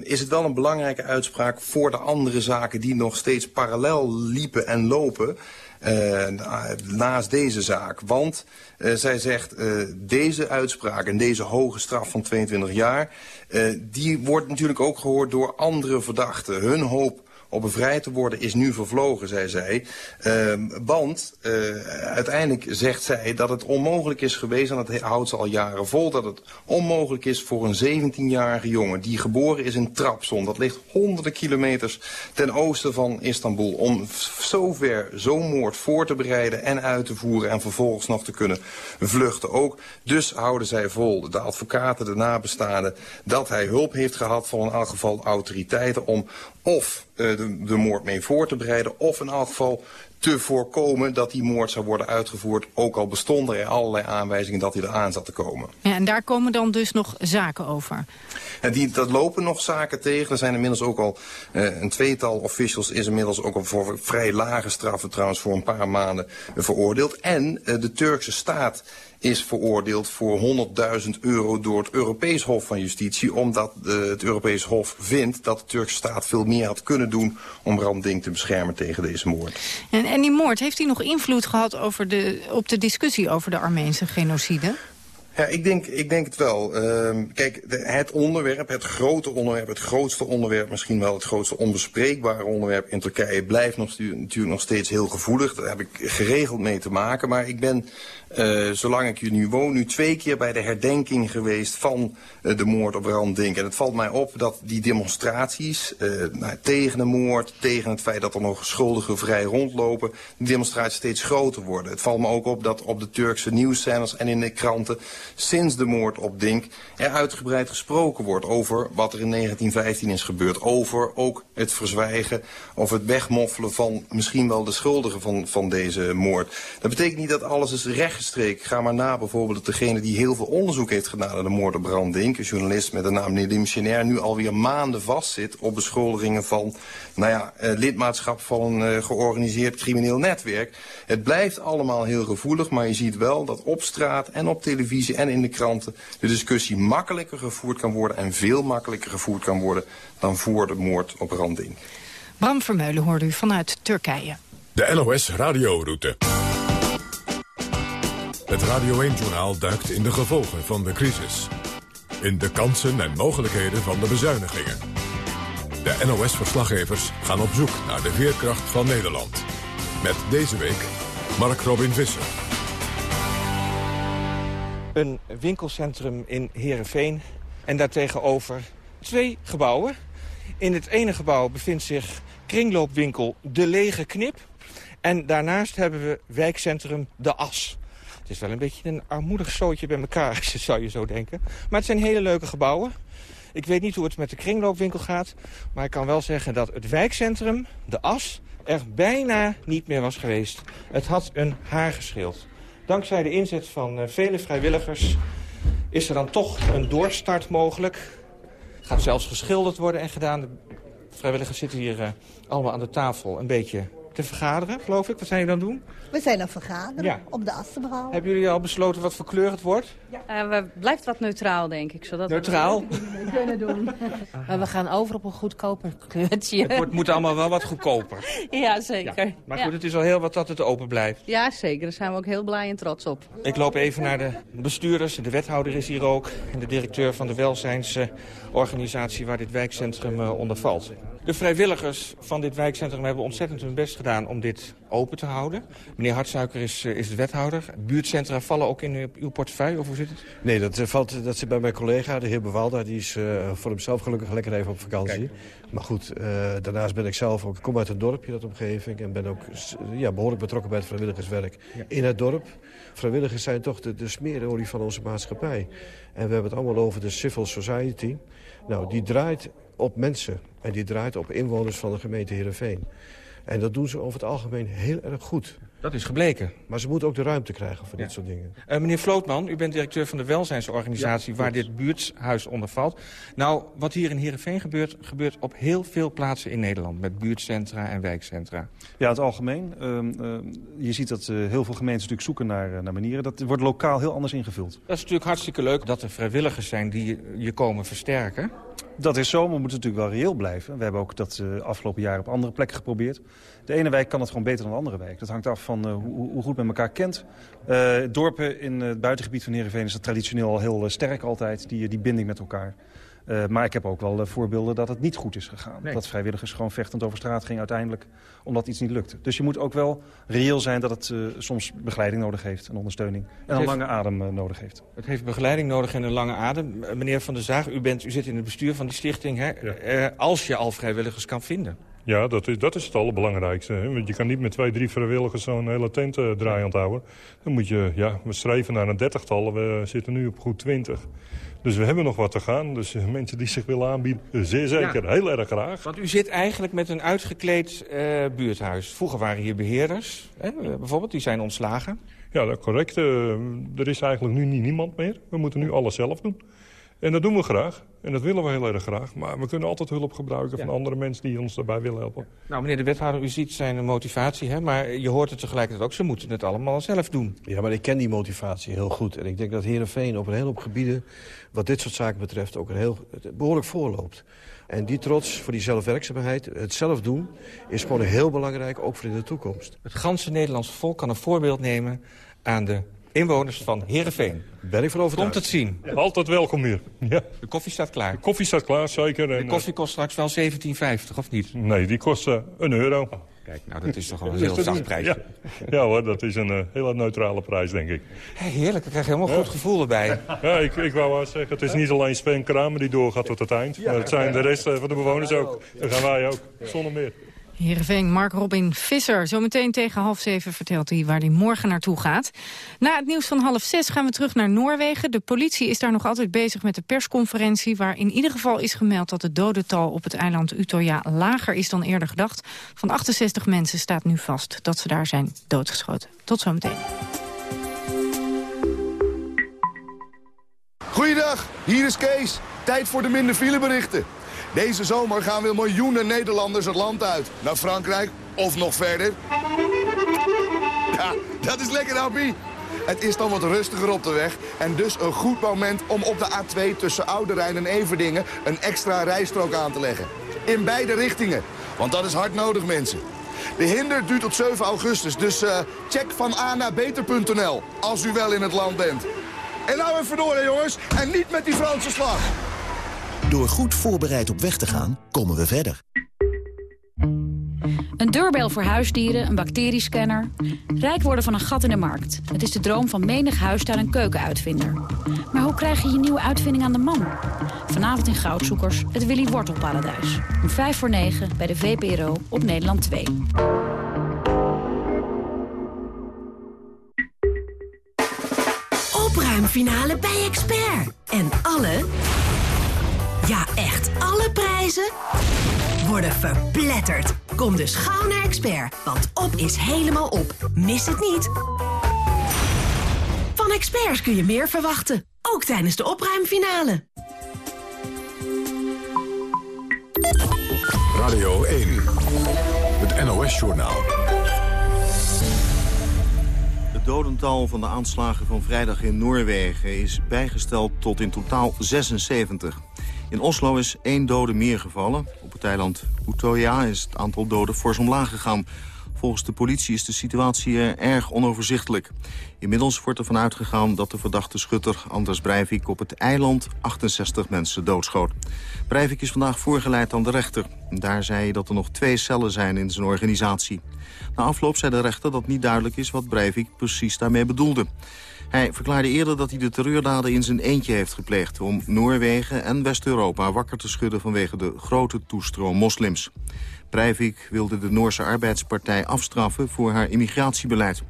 is het wel een belangrijke uitspraak voor de andere zaken die nog steeds parallel liepen en lopen. Naast deze zaak. Want zij zegt, deze uitspraak en deze hoge straf van 22 jaar... die wordt natuurlijk ook gehoord door andere verdachten. Hun hoop op bevrijd te worden is nu vervlogen, zei zij. Uh, want uh, uiteindelijk zegt zij dat het onmogelijk is geweest... en dat houdt ze al jaren vol... dat het onmogelijk is voor een 17-jarige jongen... die geboren is in Trabzon. Dat ligt honderden kilometers ten oosten van Istanbul... om zover zo'n moord voor te bereiden en uit te voeren... en vervolgens nog te kunnen vluchten ook. Dus houden zij vol, de advocaten, de nabestaanden... dat hij hulp heeft gehad van in elk geval autoriteiten... om of uh, de, de moord mee voor te bereiden... of in elk geval te voorkomen dat die moord zou worden uitgevoerd... ook al bestonden er allerlei aanwijzingen dat hij eraan zat te komen. Ja, en daar komen dan dus nog zaken over? En die, dat lopen nog zaken tegen. Er zijn inmiddels ook al uh, een tweetal officials... is inmiddels ook al voor vrij lage straffen trouwens voor een paar maanden veroordeeld. En uh, de Turkse staat is veroordeeld voor 100.000 euro door het Europees Hof van Justitie... omdat uh, het Europees Hof vindt dat de Turkse staat veel meer had kunnen doen... om Ramding te beschermen tegen deze moord. En, en die moord, heeft hij nog invloed gehad over de, op de discussie over de Armeense genocide? Ja, ik denk, ik denk het wel. Uh, kijk, het onderwerp, het grote onderwerp, het grootste onderwerp... misschien wel het grootste onbespreekbare onderwerp in Turkije... blijft nog, natuurlijk nog steeds heel gevoelig. Daar heb ik geregeld mee te maken. Maar ik ben uh, zolang ik hier nu woon, nu twee keer bij de herdenking geweest van uh, de moord op Randink. En het valt mij op dat die demonstraties uh, nou, tegen de moord, tegen het feit dat er nog schuldigen vrij rondlopen, die demonstraties steeds groter worden. Het valt me ook op dat op de Turkse nieuwszenders en in de kranten sinds de moord op Dink er uitgebreid gesproken wordt over wat er in 1915 is gebeurd. Over ook het verzwijgen of het wegmoffelen van misschien wel de schuldigen van, van deze moord. Dat betekent niet dat alles is recht Streek. Ga maar na bijvoorbeeld degene die heel veel onderzoek heeft gedaan naar de moord op Bram Dink. Een journalist met de naam Nedim Chenair nu alweer maanden vastzit op beschuldigingen van nou ja, uh, lidmaatschap van een uh, georganiseerd crimineel netwerk. Het blijft allemaal heel gevoelig, maar je ziet wel dat op straat en op televisie en in de kranten de discussie makkelijker gevoerd kan worden en veel makkelijker gevoerd kan worden dan voor de moord op Randing. Bram Vermeulen hoorde u vanuit Turkije. De NOS radioroute. Het Radio 1-journaal duikt in de gevolgen van de crisis. In de kansen en mogelijkheden van de bezuinigingen. De NOS-verslaggevers gaan op zoek naar de veerkracht van Nederland. Met deze week Mark Robin Visser. Een winkelcentrum in Heerenveen en daartegenover twee gebouwen. In het ene gebouw bevindt zich kringloopwinkel De Lege Knip. En daarnaast hebben we wijkcentrum De As. Het is wel een beetje een armoedig zootje bij elkaar, [LAUGHS] zou je zo denken. Maar het zijn hele leuke gebouwen. Ik weet niet hoe het met de kringloopwinkel gaat. Maar ik kan wel zeggen dat het wijkcentrum, de as, er bijna niet meer was geweest. Het had een haar geschild. Dankzij de inzet van uh, vele vrijwilligers is er dan toch een doorstart mogelijk. Het gaat zelfs geschilderd worden en gedaan. De vrijwilligers zitten hier uh, allemaal aan de tafel een beetje te vergaderen, geloof ik. Wat zijn jullie dan doen? We zijn aan het vergaderen Ja. om de as te behalen. Hebben jullie al besloten wat voor kleur het wordt? Eh, we blijft wat neutraal, denk ik. Zodat Neutraal? [LAUGHS] We kunnen doen. [LAUGHS] Maar we gaan over op een goedkoper kleurtje. Het wordt, moet allemaal wel wat goedkoper. [LAUGHS] Ja, zeker. Maar Ja. goed, het is al heel wat dat het open blijft. Ja, zeker. Daar zijn we ook heel blij en trots op. Ik loop even naar de bestuurders. De wethouder is hier ook. En de directeur van de welzijnsorganisatie waar dit wijkcentrum eh, onder valt. De vrijwilligers van dit wijkcentrum hebben ontzettend hun best gedaan om dit open te houden. Meneer Hartsuiker is, eh, is de wethouder. Buurtcentra vallen ook in uw, uw portefeuille, of hoe zit het? Nee, dat, eh, valt, dat zit bij mijn collega, de heer Bewalda. Die is eh, voor hemzelf gelukkig lekker even op vakantie. Maar goed, eh, daarnaast ben ik zelf ook... Ik kom uit een dorpje, dat omgeving. En ben ook ja, behoorlijk betrokken bij het vrijwilligerswerk in het dorp. Vrijwilligers zijn toch de, de smeerolie van onze maatschappij. En we hebben het allemaal over de civil society. Nou, die draait op mensen. En die draait op inwoners van de gemeente Heerenveen. En dat doen ze over het algemeen heel erg goed. Dat is gebleken. Maar ze moeten ook de ruimte krijgen voor dit soort dingen. Eh, meneer Vlootman, u bent directeur van de welzijnsorganisatie... waar dit buurtshuis onder valt. Nou, wat hier in Heerenveen gebeurt... gebeurt op heel veel plaatsen in Nederland... met buurtcentra en wijkcentra. Ja, het algemeen. Ehm, ehm, je ziet dat eh, heel veel gemeenten natuurlijk zoeken naar, eh, naar manieren. Dat wordt lokaal heel anders ingevuld. Dat is natuurlijk hartstikke leuk dat er vrijwilligers zijn... die je, komen versterken. Dat is zo, maar we moeten natuurlijk wel reëel blijven. We hebben ook dat eh, afgelopen jaar op andere plekken geprobeerd. De ene wijk kan het gewoon beter dan de andere wijk. Dat hangt af van eh, hoe, hoe goed men elkaar kent. Eh, dorpen in het buitengebied van Heerenveen is dat traditioneel al heel eh, sterk altijd, die, die binding met elkaar. Maar ik heb ook wel voorbeelden dat het niet goed is gegaan. Nee. Dat vrijwilligers gewoon vechtend over straat gingen uiteindelijk, omdat iets niet lukte. Dus je moet ook wel reëel zijn dat het soms begeleiding nodig heeft en ondersteuning. En een heeft- lange adem nodig heeft. Het heeft begeleiding nodig en een lange adem. Meneer Van der Zaag, u, bent, u zit in het bestuur van die stichting. Hè? Als je al vrijwilligers kan vinden. Ja, dat is, dat is het allerbelangrijkste. Hè? Want je kan niet met twee, drie vrijwilligers zo'n hele tent eh, draaiend houden. Dan moet je, ja, we streven naar een dertigtal. We zitten nu op goed twintig. Dus we hebben nog wat te gaan. Dus eh, mensen die zich willen aanbieden, eh, zeer zeker. Ja. Heel erg graag. Want u zit eigenlijk met een uitgekleed buurthuis. Vroeger waren hier beheerders, hè, bijvoorbeeld, die zijn ontslagen. Ja, dat correct. Er is eigenlijk nu niet niemand meer. We moeten nu alles zelf doen. En dat doen we graag. En dat willen we heel erg graag. Maar we kunnen altijd hulp gebruiken van andere mensen die ons daarbij willen helpen. Nou, meneer de wethouder, u ziet zijn motivatie, hè, maar je hoort het tegelijkertijd ook. Ze moeten het allemaal zelf doen. Ja, maar ik ken die motivatie heel goed. En ik denk dat Heerenveen op een hele hoop gebieden... wat dit soort zaken betreft ook een heel, behoorlijk voorloopt. En die trots voor die zelfwerkzaamheid, het zelf doen... is gewoon heel belangrijk, ook voor in de toekomst. Het ganse Nederlandse volk kan een voorbeeld nemen aan de inwoners van Heerenveen. Ben ik van overtuigd. Komt het zien. Altijd welkom hier. Ja. De koffie staat klaar. De koffie staat klaar, zeker. De En, koffie kost straks wel 17,50, of niet? eh, nee, die kost eh, een euro. Kijk, nou, dat is toch wel een heel zacht prijsje. Ja. ja hoor, dat is een eh, hele neutrale prijs, denk ik. Hé, heerlijk, ik krijg helemaal een goed gevoel erbij. Ja, ik, ik wou wel zeggen, het is niet alleen Sven Kramer die doorgaat tot het eind. Maar het zijn de rest eh, van de bewoners ook. Dat gaan wij ook, zonder meer. Heerenveen, Mark Robin Visser. Zometeen tegen half zeven vertelt hij waar hij morgen naartoe gaat. Na het nieuws van half zes gaan we terug naar Noorwegen. De politie is daar nog altijd bezig met de persconferentie... waar in ieder geval is gemeld dat het dodental op het eiland Utøya lager is dan eerder gedacht. Van 68 mensen staat nu vast dat ze daar zijn doodgeschoten. Tot zometeen. Goeiedag, hier is Kees. Tijd voor de minder fileberichten. Deze zomer gaan weer miljoenen Nederlanders het land uit. Naar Frankrijk of nog verder. Ja, dat is lekker, Appie. Het is dan wat rustiger op de weg en dus een goed moment om op de A2 tussen Oude Rijn en Everdingen een extra rijstrook aan te leggen. In beide richtingen, want dat is hard nodig, mensen. De hinder duurt tot 7 augustus, dus eh, check van A naar beter.nl als u wel in het land bent. En nou even door, hè, jongens. En niet met die Franse slag. Door goed voorbereid op weg te gaan, komen we verder. Een deurbel voor huisdieren, een bacteriescanner. Rijk worden van een gat in de markt. Het is de droom van menig huistuin- en keukenuitvinder. Maar hoe krijg je je nieuwe uitvinding aan de man? Vanavond in Goudzoekers, het Willy Wortelparadijs. Om 5 voor 9 bij de VPRO op Nederland 2. Opruimfinale bij Expert. En alle, ja echt alle prijzen worden verpletterd. Kom dus gauw naar Expert, want op is helemaal op. Mis het niet. Van experts kun je meer verwachten, ook tijdens de opruimfinale. Radio 1, het NOS-journaal. Het dodental van de aanslagen van vrijdag in Noorwegen is bijgesteld tot in totaal 76. In Oslo is één dode meer gevallen. Op het eiland Utøya is het aantal doden fors omlaag gegaan. Volgens de politie is de situatie erg onoverzichtelijk. Inmiddels wordt ervan uitgegaan dat de verdachte schutter Anders Breivik op het eiland 68 mensen doodschoot. Breivik is vandaag voorgeleid aan de rechter. Daar zei hij dat er nog twee cellen zijn in zijn organisatie. Na afloop zei de rechter dat niet duidelijk is wat Breivik precies daarmee bedoelde. Hij verklaarde eerder dat hij de terreurdaden in zijn eentje heeft gepleegd... om Noorwegen en West-Europa wakker te schudden vanwege de grote toestroom moslims. Breivik wilde de Noorse Arbeidspartij afstraffen voor haar immigratiebeleid.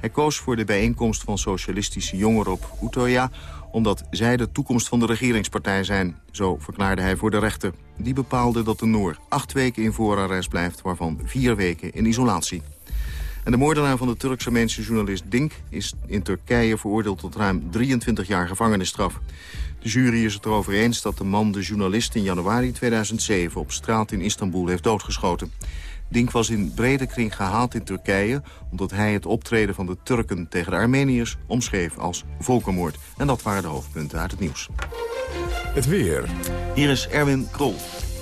Hij koos voor de bijeenkomst van socialistische jongeren op Utøya... omdat zij de toekomst van de regeringspartij zijn. Zo verklaarde hij voor de rechter. Die bepaalde dat de Noor acht weken in voorarrest blijft... waarvan vier weken in isolatie. En de moordenaar van de Turks-Armeense journalist Dink... is in Turkije veroordeeld tot ruim 23 jaar gevangenisstraf. De jury is het erover eens dat de man de journalist in januari 2007... op straat in Istanbul heeft doodgeschoten. Dink was in brede kring gehaald in Turkije... omdat hij het optreden van de Turken tegen de Armeniërs omschreef als volkenmoord. En dat waren de hoofdpunten uit het nieuws. Het weer. Hier is Erwin Krol.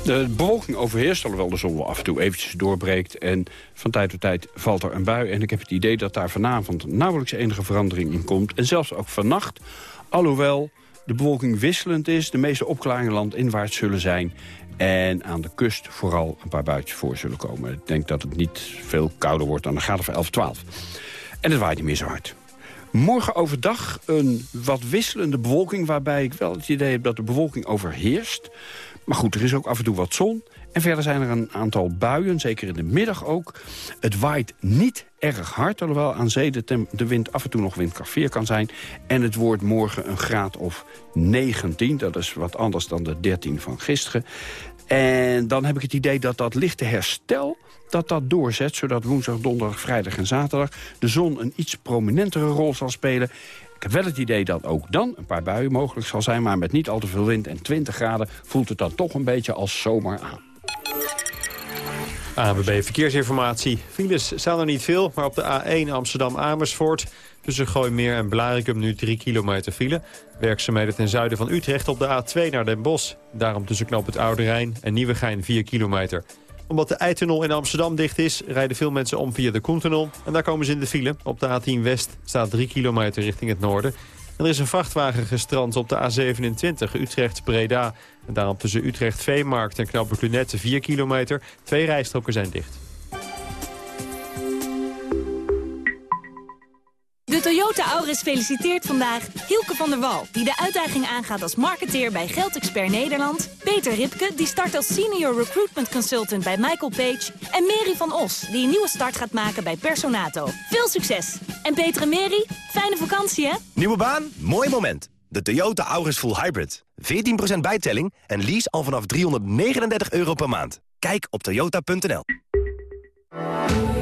De bewolking overheerst, alhoewel de zon wel af en toe eventjes doorbreekt. En van tijd tot tijd valt er een bui. En ik heb het idee dat daar vanavond nauwelijks enige verandering in komt. En zelfs ook vannacht, alhoewel de bewolking wisselend is... de meeste opklaringen landinwaarts zullen zijn. En aan de kust vooral een paar buitjes voor zullen komen. Ik denk dat het niet veel kouder wordt dan een graad of 11, 12. En het waait niet meer zo hard. Morgen overdag een wat wisselende bewolking... waarbij ik wel het idee heb dat de bewolking overheerst. Maar goed, er is ook af en toe wat zon. En verder zijn er een aantal buien, zeker in de middag ook. Het waait niet erg hard, alhoewel aan zee de, de wind af en toe nog windkracht 4 kan zijn. En het wordt morgen een graad of 19, dat is wat anders dan de 13 van gisteren. En dan heb ik het idee dat dat lichte herstel dat dat doorzet... zodat woensdag, donderdag, vrijdag en zaterdag... de zon een iets prominentere rol zal spelen. Ik heb wel het idee dat ook dan een paar buien mogelijk zal zijn... maar met niet al te veel wind en 20 graden voelt het dan toch een beetje als zomer aan. ANWB Verkeersinformatie. Files staan er niet veel, maar op de A1 Amsterdam-Amersfoort... tussen Gooimeer en Blarikum nu 3 kilometer file. Werkzaamheden ten zuiden van Utrecht op de A2 naar Den Bosch. Daarom tussen Knoop het Oude Rijn en Nieuwegein 4 kilometer. Omdat de Eitunnel in Amsterdam dicht is, rijden veel mensen om via de Koentunnel. En daar komen ze in de file. Op de A10 West staat 3 kilometer richting het noorden. Er is een vrachtwagen gestrand op de A27 Utrecht-Breda. En daarom tussen Utrecht-Veemarkt en Knappe Lunette 4 kilometer. Twee rijstroken zijn dicht. De Toyota Auris feliciteert vandaag Hielke van der Wal... die de uitdaging aangaat als marketeer bij Geldexpert Nederland... Peter Ripke, die start als Senior Recruitment Consultant bij Michael Page... en Mary van Os, die een nieuwe start gaat maken bij Personato. Veel succes! En Peter en Mary, fijne vakantie, hè? Nieuwe baan? Mooi moment. De Toyota Auris Full Hybrid. 14% bijtelling en lease al vanaf 339 euro per maand. Kijk op toyota.nl.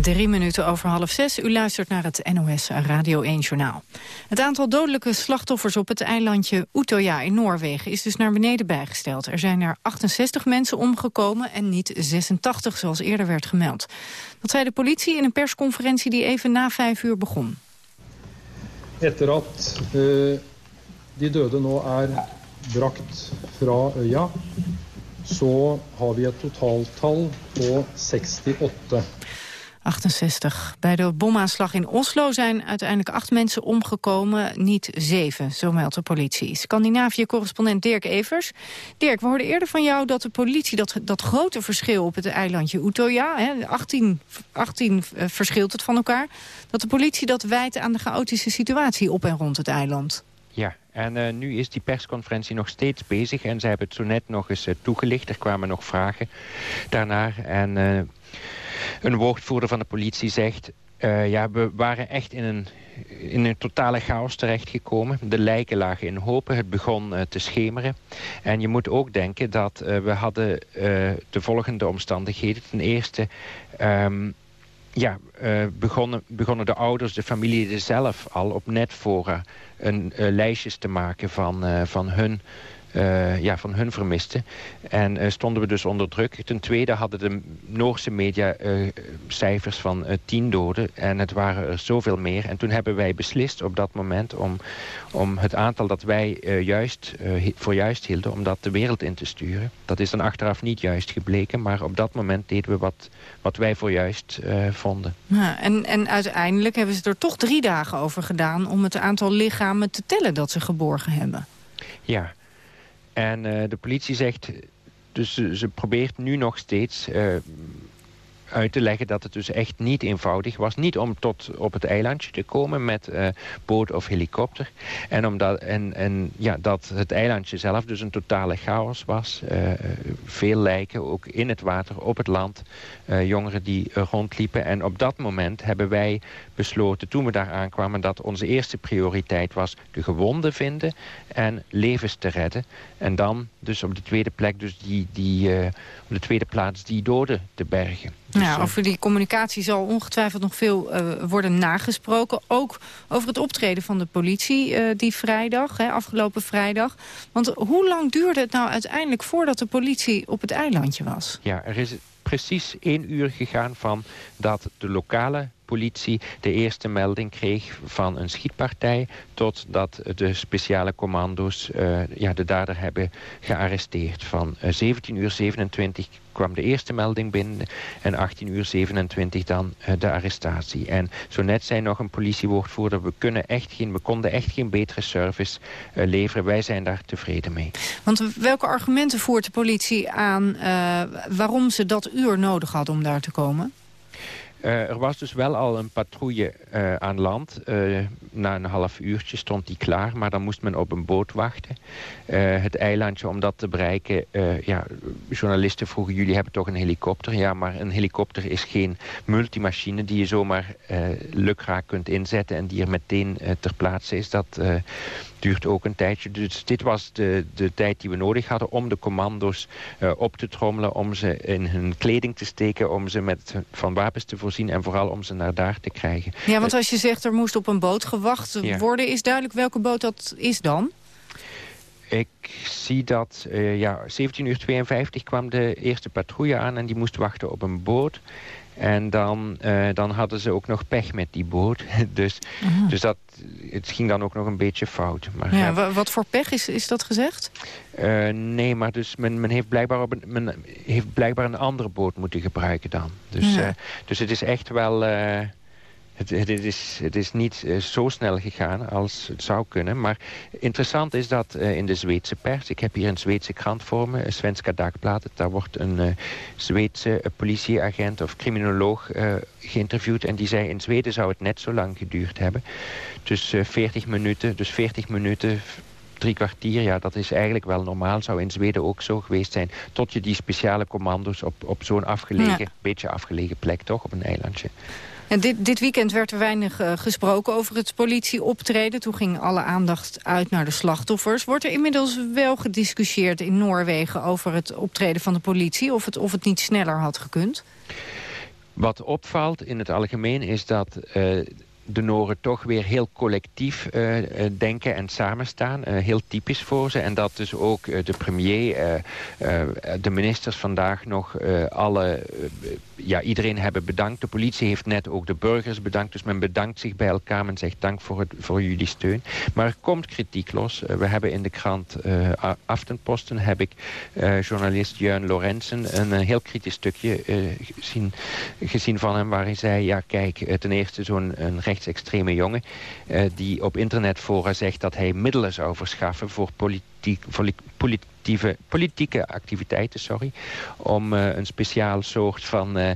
Drie minuten over half zes. U luistert naar het NOS Radio 1-journaal. Het aantal dodelijke slachtoffers op het eilandje Utøya in Noorwegen... is dus naar beneden bijgesteld. Er zijn er 68 mensen omgekomen en niet 86, zoals eerder werd gemeld. Dat zei de politie in een persconferentie die even na vijf uur begon. Etter at uh, de døde nå er brakt fra øya, så har vi et totaaltal på 68. 68. Bij de bomaanslag in Oslo zijn uiteindelijk acht mensen omgekomen, niet zeven, zo meldt de politie. Scandinavië-correspondent Dirk Evers. Dirk, we hoorden eerder van jou dat de politie dat, dat grote verschil op het eilandje Utøya, hè, 18, 18 uh, verschilt het van elkaar, dat de politie dat wijt aan de chaotische situatie op en rond het eiland. Ja, en uh, nu is die persconferentie nog steeds bezig en ze hebben het zo net nog eens uh, toegelicht. Er kwamen nog vragen daarnaar en... Een woordvoerder van de politie zegt... Uh, ja, we waren echt in een, in een totale chaos terechtgekomen. De lijken lagen in hopen, het begon uh, te schemeren. En je moet ook denken dat uh, we hadden de volgende omstandigheden. Ten eerste... Um, ja, begonnen, begonnen de ouders, de familie zelf al op netfora een lijstjes te maken van, van hun uh, ja, van hun vermisten. En uh, stonden we dus onder druk. Ten tweede hadden de Noorse media uh, cijfers van tien doden. En het waren er zoveel meer. En toen hebben wij beslist op dat moment om, om het aantal dat wij juist, voor juist hielden... om dat de wereld in te sturen. Dat is dan achteraf niet juist gebleken. Maar op dat moment deden we wat, wat wij voor juist vonden. Ja, en, en uiteindelijk hebben ze er toch drie dagen over gedaan... om het aantal lichamen te tellen dat ze geborgen hebben. Ja, en uh, de politie zegt, dus ze, ze probeert nu nog steeds uh, uit te leggen dat het dus echt niet eenvoudig was. Niet om tot op het eilandje te komen met uh, boot of helikopter. En, omdat, en, en ja, dat het eilandje zelf dus een totale chaos was. Uh, veel lijken, ook in het water, op het land. Uh, jongeren die rondliepen. En op dat moment hebben wij besloten, toen we daar aankwamen... dat onze eerste prioriteit was de gewonden vinden en levens te redden. En dan dus op de tweede plek, dus die, die, op de tweede plaats die doden te bergen. Dus, ja, over die communicatie zal ongetwijfeld nog veel uh, worden nagesproken. Ook over het optreden van de politie uh, die vrijdag, hè, afgelopen vrijdag. Want hoe lang duurde het nou uiteindelijk voordat de politie op het eilandje was? Ja, er is precies één uur gegaan van dat de lokale politie de eerste melding kreeg van een schietpartij... totdat de speciale commando's uh, ja, de dader hebben gearresteerd. Van uh, 17 uur 27 kwam de eerste melding binnen en 18 uur 27 dan uh, de arrestatie. En zo net zei nog een politiewoordvoerder... we, kunnen echt geen, we konden echt geen betere service leveren. Wij zijn daar tevreden mee. Want welke argumenten voert de politie aan... waarom ze dat uur nodig hadden om daar te komen? Uh, er was dus wel al een patrouille uh, aan land. Uh, na een half uurtje stond die klaar, maar dan moest men op een boot wachten. het eilandje, om dat te bereiken... ja, journalisten vroegen, jullie hebben toch een helikopter? Ja, maar een helikopter is geen multimachine... die je zomaar lukraak kunt inzetten en die er meteen ter plaatse is. Dat duurt ook een tijdje. Dus dit was de, de tijd die we nodig hadden om de commando's uh, op te trommelen... om ze in hun kleding te steken, om ze met, van wapens te voorzien... en vooral om ze naar daar te krijgen. Ja, want als je zegt er moest op een boot gewacht worden... is duidelijk welke boot dat is dan? Ik zie dat, uh, ja, 17 uur 52 kwam de eerste patrouille aan... en die moest wachten op een boot... En dan, uh, dan hadden ze ook nog pech met die boot. [LAUGHS] dus dus dat, het ging dan ook nog een beetje fout. Maar, ja, ja. Wat voor pech is, is dat gezegd? Uh, nee, maar dus men, men, heeft blijkbaar op een, men heeft blijkbaar een andere boot moeten gebruiken dan. Dus, ja. dus het is echt wel... Het, het, is, het is niet uh, zo snel gegaan als het zou kunnen. Maar interessant is dat uh, in de Zweedse pers... ik heb hier een Zweedse krant voor me, Svenska Dagbladet... daar wordt een uh, Zweedse politieagent of criminoloog geïnterviewd... en die zei in Zweden zou het net zo lang geduurd hebben. Dus 40 minuten, dus 40 minuten drie kwartier, ja, dat is eigenlijk wel normaal. Zou in Zweden ook zo geweest zijn. Tot je die speciale commando's op, op zo'n afgelegen, ja. beetje afgelegen plek, toch, op een eilandje. En dit, dit weekend werd er weinig uh, gesproken over het politieoptreden. Toen ging alle aandacht uit naar de slachtoffers. Wordt er inmiddels wel gediscussieerd in Noorwegen over het optreden van de politie? Of het, of het niet sneller had gekund? Wat opvalt in het algemeen is dat uh, de Noren toch weer heel collectief uh, denken en samenstaan. Uh, heel typisch voor ze. En dat dus ook de premier, de ministers vandaag nog alle... ja, iedereen hebben bedankt. De politie heeft net ook de burgers bedankt. Dus men bedankt zich bij elkaar. Men zegt dank voor, het, voor jullie steun. Maar er komt kritiek los. we hebben in de krant Aftenposten... heb ik journalist Jörn Lorenzen een heel kritisch stukje gezien, gezien van hem... waar hij zei, ja kijk, ten eerste zo'n rechtsextreme jongen... Uh, die op internetfora zegt dat hij middelen zou verschaffen... voor politiek, politieke, politieke activiteiten, sorry... om uh, een speciaal soort van, uh,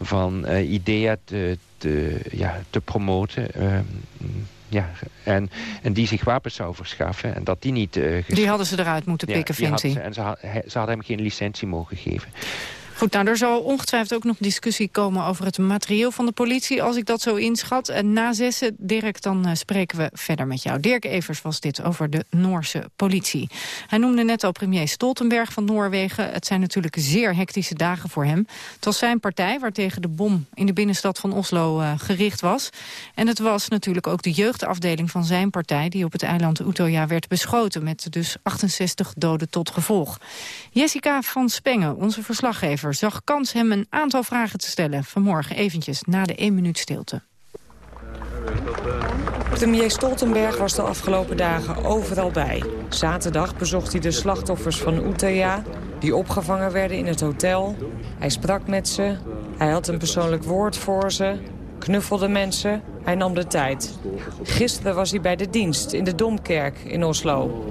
van ideeën te, te, ja, te promoten... Ehm, ja, en, en die zich wapens zou verschaffen. En dat die niet... die hadden ze eruit moeten pikken, ja, vindt hij. En ze, had, ze hadden hem geen licentie mogen geven. Goed, nou, er zal ongetwijfeld ook nog discussie komen over het materieel van de politie, als ik dat zo inschat. En na zessen, Dirk, dan uh, spreken we verder met jou. Dirk Evers was dit over de Noorse politie. Hij noemde net al premier Stoltenberg van Noorwegen. Het zijn natuurlijk zeer hectische dagen voor hem. Het was zijn partij waartegen de bom in de binnenstad van Oslo uh, gericht was. En het was natuurlijk ook de jeugdafdeling van zijn partij... die op het eiland Utøya werd beschoten... met dus 68 doden tot gevolg. Jessica van Spengen, onze verslaggever, zag kans hem een aantal vragen te stellen... vanmorgen eventjes na de 1 minuut stilte. Premier Stoltenberg was de afgelopen dagen overal bij. Zaterdag bezocht hij de slachtoffers van Utøya... die opgevangen werden in het hotel. Hij sprak met ze, hij had een persoonlijk woord voor ze... knuffelde mensen, hij nam de tijd. Gisteren was hij bij de dienst in de Domkerk in Oslo.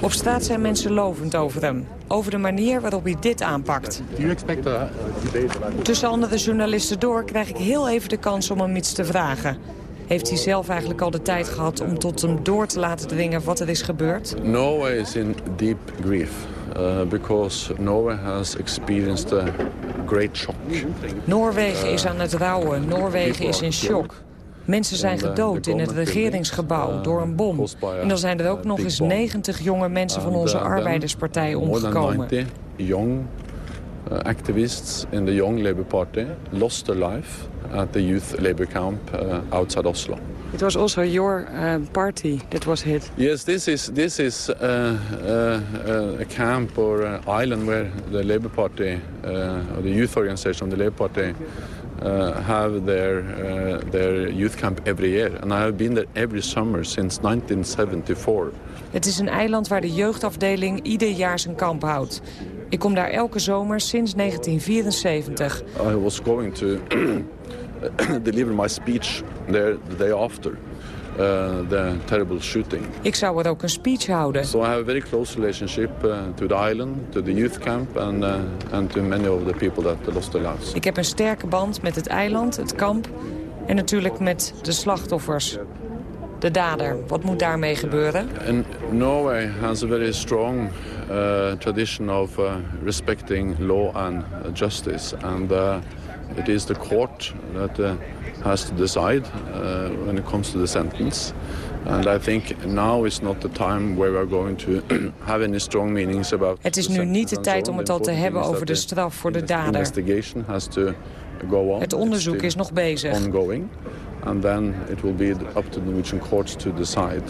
Op straat zijn mensen lovend over hem. Over de manier waarop hij dit aanpakt. Tussen andere journalisten door krijg ik heel even de kans om hem iets te vragen. Heeft hij zelf eigenlijk al de tijd gehad om tot hem door te laten dringen wat er is gebeurd? Norway is in deep grief. Uh, because Norway has experienced a great shock. Noorwegen is aan het rouwen. Noorwegen is in shock. Mensen zijn gedood in het regeringsgebouw door een bom. En dan zijn er ook nog eens 90 jonge mensen van onze arbeiderspartij omgekomen. young activists in the Young Labour Party lost their life at the youth labor camp outside Oslo. It was also your uh, party that was hit. Yes, this is this is uh, uh, a camp or an island where the Labour Party or the youth organization of the Labour Party have their their youth camp every year, and I have been there every summer since 1974. Het is een eiland waar de jeugdafdeling ieder jaar zijn kamp houdt. Ik kom daar elke zomer sinds 1974. I was going to [COUGHS] [COUGHS] deliver my speech there the day after. Uh, the terrible shooting. Ik zou er ook een speech houden. So I have a very close relationship uh, to the island, to the youth camp and, uh, and to many of the people that lost their lives. Ik heb een sterke band met het eiland, het kamp en natuurlijk met de slachtoffers. De dader, wat moet daarmee gebeuren? And Norway has a very strong uh, tradition of uh, respecting law and justice. And uh, it is the court that has to decide uh, when it comes to the sentence. And I think now is not the time where we are going to [CLEARS THROAT] have any strong meanings about. Het is nu niet de tijd om het al te hebben over de straf voor de dader. Investigation has to go on. Het onderzoek is nog bezig. Ongoing. And then it will be up to the Norwegian courts to decide.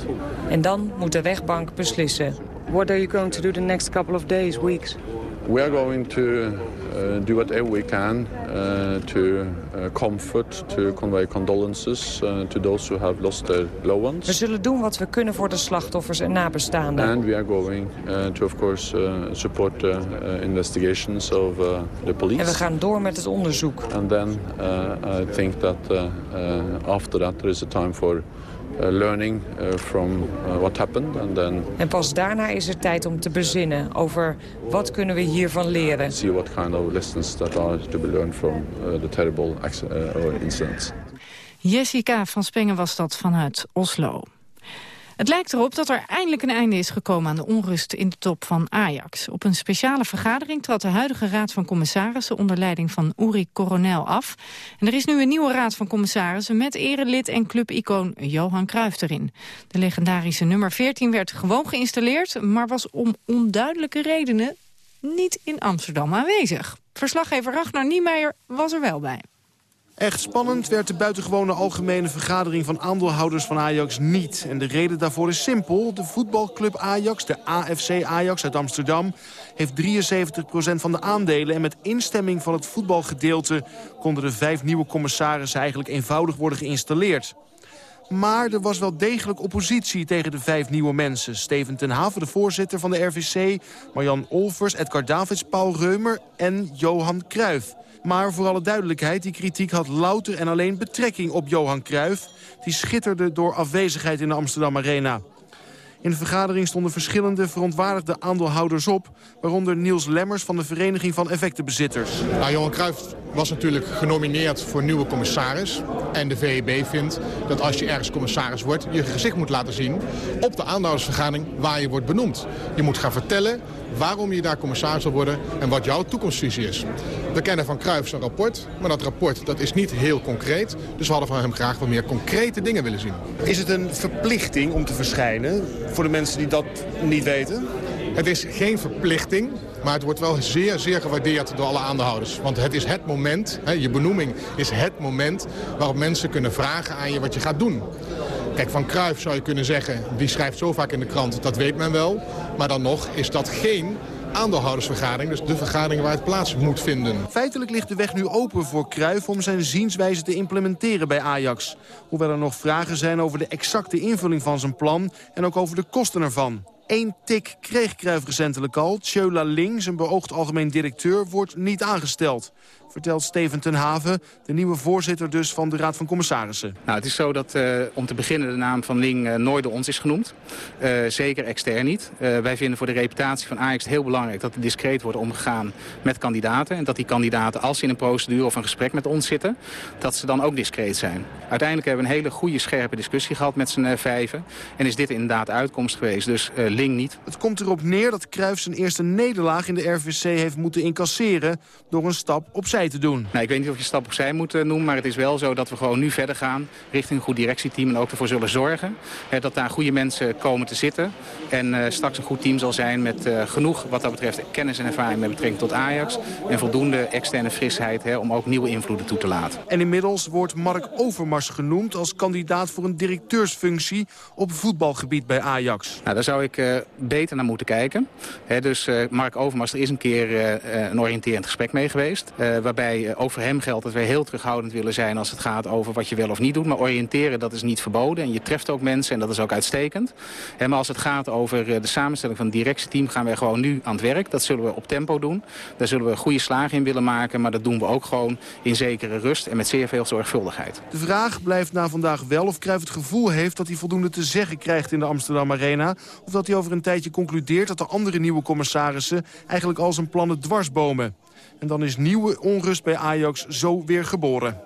En dan moet de rechtbank beslissen. What are you going to do the next couple of days, weeks? We are going to uh, do whatever we can uh, to uh, comfort, to convey condolences uh, to those who have lost their loved ones. We zullen doen wat we kunnen voor de slachtoffers en nabestaanden. And we are going uh, to, of course, uh, support the investigations of the police. En we gaan door met het onderzoek. And then I think that after that there is a time for learning uh, from uh, what happened. And, then en pas daarna is er tijd om te bezinnen over wat kunnen we hiervan leren. See what kind of lessons that are to be learned from the terrible incidents. Jessica van Spengen was dat vanuit Oslo. Het lijkt erop dat er eindelijk een einde is gekomen aan de onrust in de top van Ajax. Op een speciale vergadering trad de huidige raad van commissarissen onder leiding van Uri Coronel af. En er is nu een nieuwe raad van commissarissen met erelid en clubicoon Johan Cruijff erin. De legendarische nummer 14 werd gewoon geïnstalleerd, maar was om onduidelijke redenen niet in Amsterdam aanwezig. Verslaggever Ragnar Niemeyer was er wel bij. Echt spannend werd de buitengewone algemene vergadering van aandeelhouders van Ajax niet. En de reden daarvoor is simpel. De voetbalclub Ajax, de AFC Ajax uit Amsterdam, heeft 73% van de aandelen. En met instemming van het voetbalgedeelte konden de vijf nieuwe commissarissen eigenlijk eenvoudig worden geïnstalleerd. Maar er was wel degelijk oppositie tegen de vijf nieuwe mensen. Steven ten Haven, de voorzitter van de RVC, Marjan Olvers, Edgar Davids, Paul Reumer en Johan Cruijff. Maar voor alle duidelijkheid, die kritiek had louter en alleen betrekking op Johan Cruijff. Die schitterde door afwezigheid in de Amsterdam Arena. In de vergadering stonden verschillende verontwaardigde aandeelhouders op... waaronder Niels Lemmers van de Vereniging van Effectenbezitters. Nou, Johan Cruijff was natuurlijk genomineerd voor nieuwe commissaris. En de VEB vindt dat als je ergens commissaris wordt... je gezicht moet laten zien op de aandeelhoudersvergadering waar je wordt benoemd. Je moet gaan vertellen waarom je daar commissaris wil worden en wat jouw toekomstvisie is. We kennen van Cruijff zijn rapport, maar dat rapport dat is niet heel concreet. Dus we hadden van hem graag wat meer concrete dingen willen zien. Is het een verplichting om te verschijnen voor de mensen die dat niet weten? Het is geen verplichting, maar het wordt wel zeer, zeer gewaardeerd door alle aandeelhouders. Want het is het moment, hè, je benoeming is het moment waarop mensen kunnen vragen aan je wat je gaat doen. Kijk, van Cruijff zou je kunnen zeggen, die schrijft zo vaak in de krant, dat weet men wel. Maar dan nog is dat geen aandeelhoudersvergadering, dus de vergadering waar het plaats moet vinden. Feitelijk ligt de weg nu open voor Cruijff om zijn zienswijze te implementeren bij Ajax. Hoewel er nog vragen zijn over de exacte invulling van zijn plan en ook over de kosten ervan. Eén tik kreeg Cruijff recentelijk al. Tjöla Ling, zijn beoogd algemeen directeur, wordt niet aangesteld vertelt Steven ten Haven, de nieuwe voorzitter dus van de Raad van Commissarissen. Nou, het is zo dat uh, om te beginnen de naam van Ling uh, nooit door ons is genoemd. Uh, zeker extern niet. wij vinden voor de reputatie van Ajax heel belangrijk dat er discreet wordt omgegaan met kandidaten. En dat die kandidaten, als ze in een procedure of een gesprek met ons zitten, dat ze dan ook discreet zijn. Uiteindelijk hebben we een hele goede, scherpe discussie gehad met z'n vijven. En is dit inderdaad uitkomst geweest, dus Ling niet. Het komt erop neer dat Cruijff zijn eerste nederlaag in de RVC heeft moeten incasseren door een stap opzij te doen. Nou, ik weet niet of je stap opzij moet uh, noemen, maar het is wel zo dat we gewoon nu verder gaan richting een goed directieteam en ook ervoor zullen zorgen hè, dat daar goede mensen komen te zitten en uh, straks een goed team zal zijn met uh, genoeg wat dat betreft kennis en ervaring met betrekking tot Ajax en voldoende externe frisheid hè, om ook nieuwe invloeden toe te laten. En inmiddels wordt Mark Overmars genoemd als kandidaat voor een directeursfunctie op voetbalgebied bij Ajax. Nou, daar zou ik beter naar moeten kijken. Dus Mark Overmars, er is een keer een oriënterend gesprek mee geweest, waarbij eh, over hem geldt dat wij heel terughoudend willen zijn als het gaat over wat je wel of niet doet. Maar oriënteren, dat is niet verboden. En je treft ook mensen en dat is ook uitstekend. maar als het gaat over eh, de samenstelling van het directieteam gaan wij gewoon nu aan het werk. Dat zullen we op tempo doen. Daar zullen we goede slagen in willen maken. Maar dat doen we ook gewoon in zekere rust en met zeer veel zorgvuldigheid. De vraag blijft na vandaag wel of Cruijff het gevoel heeft dat hij voldoende te zeggen krijgt in de Amsterdam Arena. Of dat hij over een tijdje concludeert dat de andere nieuwe commissarissen eigenlijk al zijn plannen dwarsbomen. En dan is nieuwe onrust bij Ajax zo weer geboren.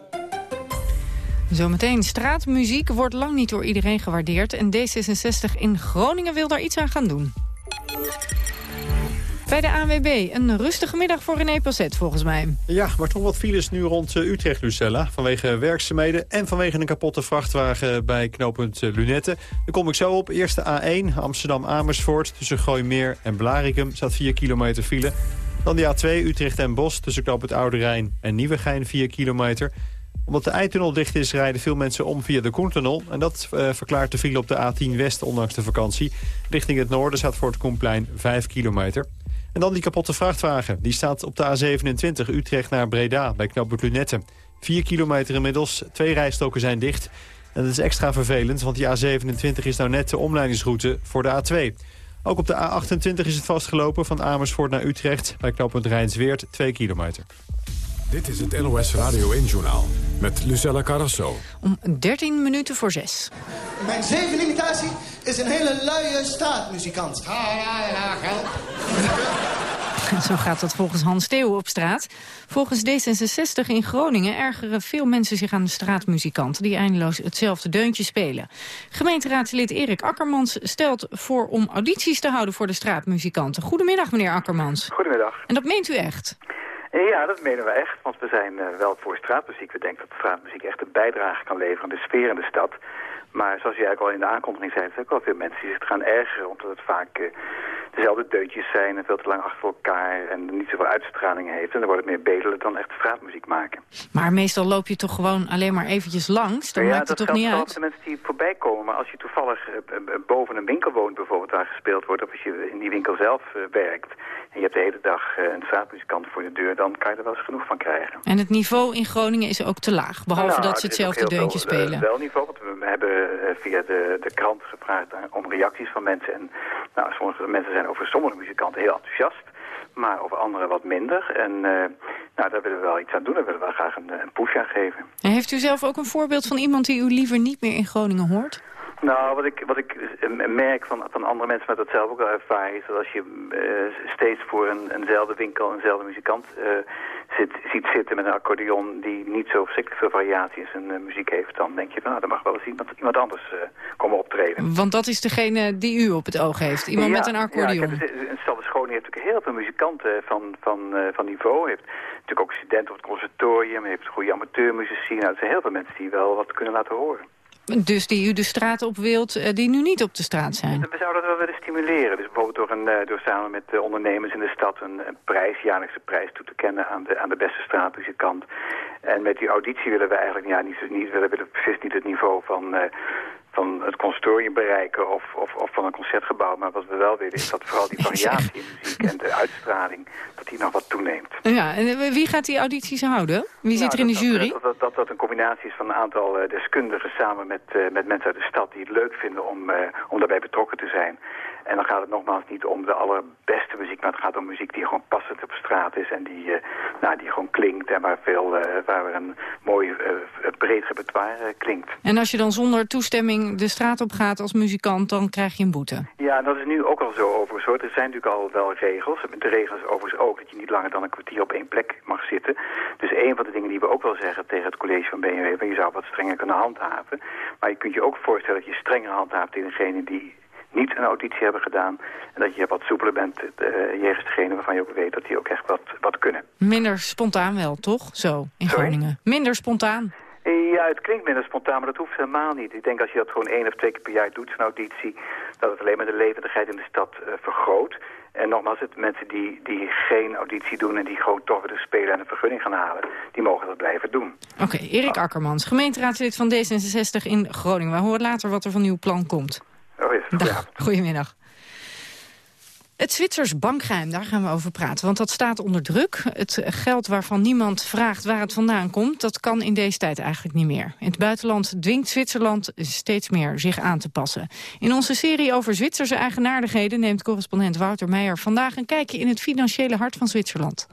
Zometeen, straatmuziek wordt lang niet door iedereen gewaardeerd... en D66 in Groningen wil daar iets aan gaan doen. Bij de ANWB, een rustige middag voor René Passet volgens mij. Ja, maar toch wat files nu rond eh, Utrecht, Lucella. Vanwege werkzaamheden en vanwege een kapotte vrachtwagen bij knooppunt eh, Lunette. Daar kom ik zo op. Eerste A1, Amsterdam-Amersfoort. Tussen Gooimeer en Blarikum staat 4 kilometer file. Dan de A2 Utrecht en Bos tussen Knoop het Oude Rijn en Nieuwegein 4 kilometer. Omdat de Eitunnel dicht is rijden veel mensen om via de Koentunnel. En dat uh, verklaart de file op de A10 West ondanks de vakantie. Richting het noorden staat voor het Koenplein 5 kilometer. En dan die kapotte vrachtwagen. Die staat op de A27 Utrecht naar Breda bij knooppunt Lunette. 4 kilometer inmiddels, twee rijstoken zijn dicht. En dat is extra vervelend, want die A27 is nou net de omleidingsroute voor de A2. Ook op de A28 is het vastgelopen van Amersfoort naar Utrecht... bij knooppunt Rijnsweert, 2 kilometer. Dit is het NOS Radio 1-journaal met Lucella Carrasso. Om 13 minuten voor 6. Mijn zevende imitatie is een hele luie staatmuzikant. Ja, ja, ja, geld. [LAUGHS] Zo gaat dat volgens Hans Steeuwen op straat. Volgens D66 in Groningen ergeren veel mensen zich aan de straatmuzikanten... die eindeloos hetzelfde deuntje spelen. Gemeenteraadslid Erik Akkermans stelt voor om audities te houden voor de straatmuzikanten. Goedemiddag, meneer Akkermans. Goedemiddag. En dat meent u echt? Ja, dat menen we echt, want we zijn uh, wel voor straatmuziek. We denken dat straatmuziek echt een bijdrage kan leveren aan de sfeer in de stad. Maar zoals je eigenlijk al in de aankondiging zei, er zijn ook wel veel mensen die zich gaan ergeren, omdat het vaak uh, dezelfde deuntjes zijn en veel te lang achter elkaar en niet zoveel uitstraling heeft. En dan wordt het meer bedelen dan echt straatmuziek maken. Maar meestal loop je toch gewoon alleen maar eventjes langs? Dan ja, maakt het dat toch niet uit? voor de mensen die voorbij komen. Maar als je toevallig uh, boven een winkel woont bijvoorbeeld waar gespeeld wordt... of als je in die winkel zelf werkt en je hebt de hele dag een straatmuzikant voor je deur... dan kan je er wel eens genoeg van krijgen. En het niveau in Groningen is ook te laag, behalve nou, dat ze hetzelfde deuntje veel, spelen? wel niveau, want we hebben via de, de krant gevraagd om reacties van mensen. En nou, sommige mensen zijn over sommige muzikanten heel enthousiast. Maar over andere wat minder. En uh, nou, daar willen we wel iets aan doen. Daar willen we graag een, een push aan geven. En heeft u zelf ook een voorbeeld van iemand die u liever niet meer in Groningen hoort? Nou, wat ik, wat ik eh, merk van, van andere mensen met dat zelf ook wel ervaren... is dat als je uh, steeds voor een, eenzelfde winkel, eenzelfde muzikant uh, zit, ziet zitten met een accordeon... die niet zo verschrikkelijk veel variatie in zijn muziek heeft... dan denk je van, nou, er mag wel eens iemand, iemand anders komen optreden. Want dat is degene die u op het oog heeft, iemand met een accordeon. Ja, dus, een stad Schoning heeft natuurlijk heel veel muzikanten van, van, van niveau. heeft natuurlijk ook studenten op het conservatorium, heeft goede amateurmuzici. Nou, er zijn heel veel mensen die wel wat kunnen laten horen. Dus die u de straat op wilt, eh, die nu niet op de straat zijn? We zouden dat wel willen stimuleren. Dus bijvoorbeeld door, een, eh, door samen met de ondernemers in de stad een, een prijs, jaarlijkse prijs toe te kennen aan de, aan de beste straatmuzikant. En met die auditie willen we eigenlijk ja, niet, niet, willen we precies niet het niveau van, van het consortium bereiken of, of, of, van een concertgebouw. Maar wat we wel willen is dat vooral die [LAUGHS] variatie in muziek en de uitstraling, dat die nog wat toeneemt. Ja, en wie gaat die audities houden? Wie zit nou, er in de jury? Dat dat, dat dat, een combinatie is van een aantal uh, deskundigen samen met, uh, met mensen uit de stad die het leuk vinden om, uh, om daarbij betrokken te zijn. En dan gaat het nogmaals niet om de allerbeste muziek, maar het gaat om muziek die gewoon passend op straat is en die, uh, nou, die gewoon klinkt en waar, veel, uh, waar een mooi uh, breed repertoire klinkt. En als je dan zonder toestemming de straat op gaat als muzikant, dan krijg je een boete? Ja, dat is nu ook al zo overigens hoor. Er zijn natuurlijk al wel regels. De regels overigens ook dat je niet langer dan een kwartier op één plek mag zitten. Dus een van de dingen die we ook wel zeggen tegen het college van BMW, je zou wat strenger kunnen handhaven. Maar je kunt je ook voorstellen dat je strenger handhaaft in degene die niet een auditie hebben gedaan. En dat je wat soepeler bent uh, jegens degene waarvan je ook weet dat die ook echt wat, wat kunnen. Minder spontaan wel, toch? Zo, in Groningen. Minder spontaan. Ja, het klinkt minder spontaan, maar dat hoeft helemaal niet. Ik denk als je dat gewoon één of twee keer per jaar doet, zo'n auditie... dat het alleen maar de levendigheid in de stad uh, vergroot. En nogmaals, het mensen die, die geen auditie doen... en die gewoon toch weer de spelen en een vergunning gaan halen... die mogen dat blijven doen. Oké, Erik Akkermans, gemeenteraadslid van D66 in Groningen. We horen later wat er van uw plan komt. Goedemiddag. Het Zwitsers bankgeheim, daar gaan we over praten. Want dat staat onder druk. Het geld waarvan niemand vraagt waar het vandaan komt... dat kan in deze tijd eigenlijk niet meer. In het buitenland dwingt Zwitserland steeds meer zich aan te passen. In onze serie over Zwitserse eigenaardigheden... neemt correspondent Wouter Meijer vandaag een kijkje... in het financiële hart van Zwitserland.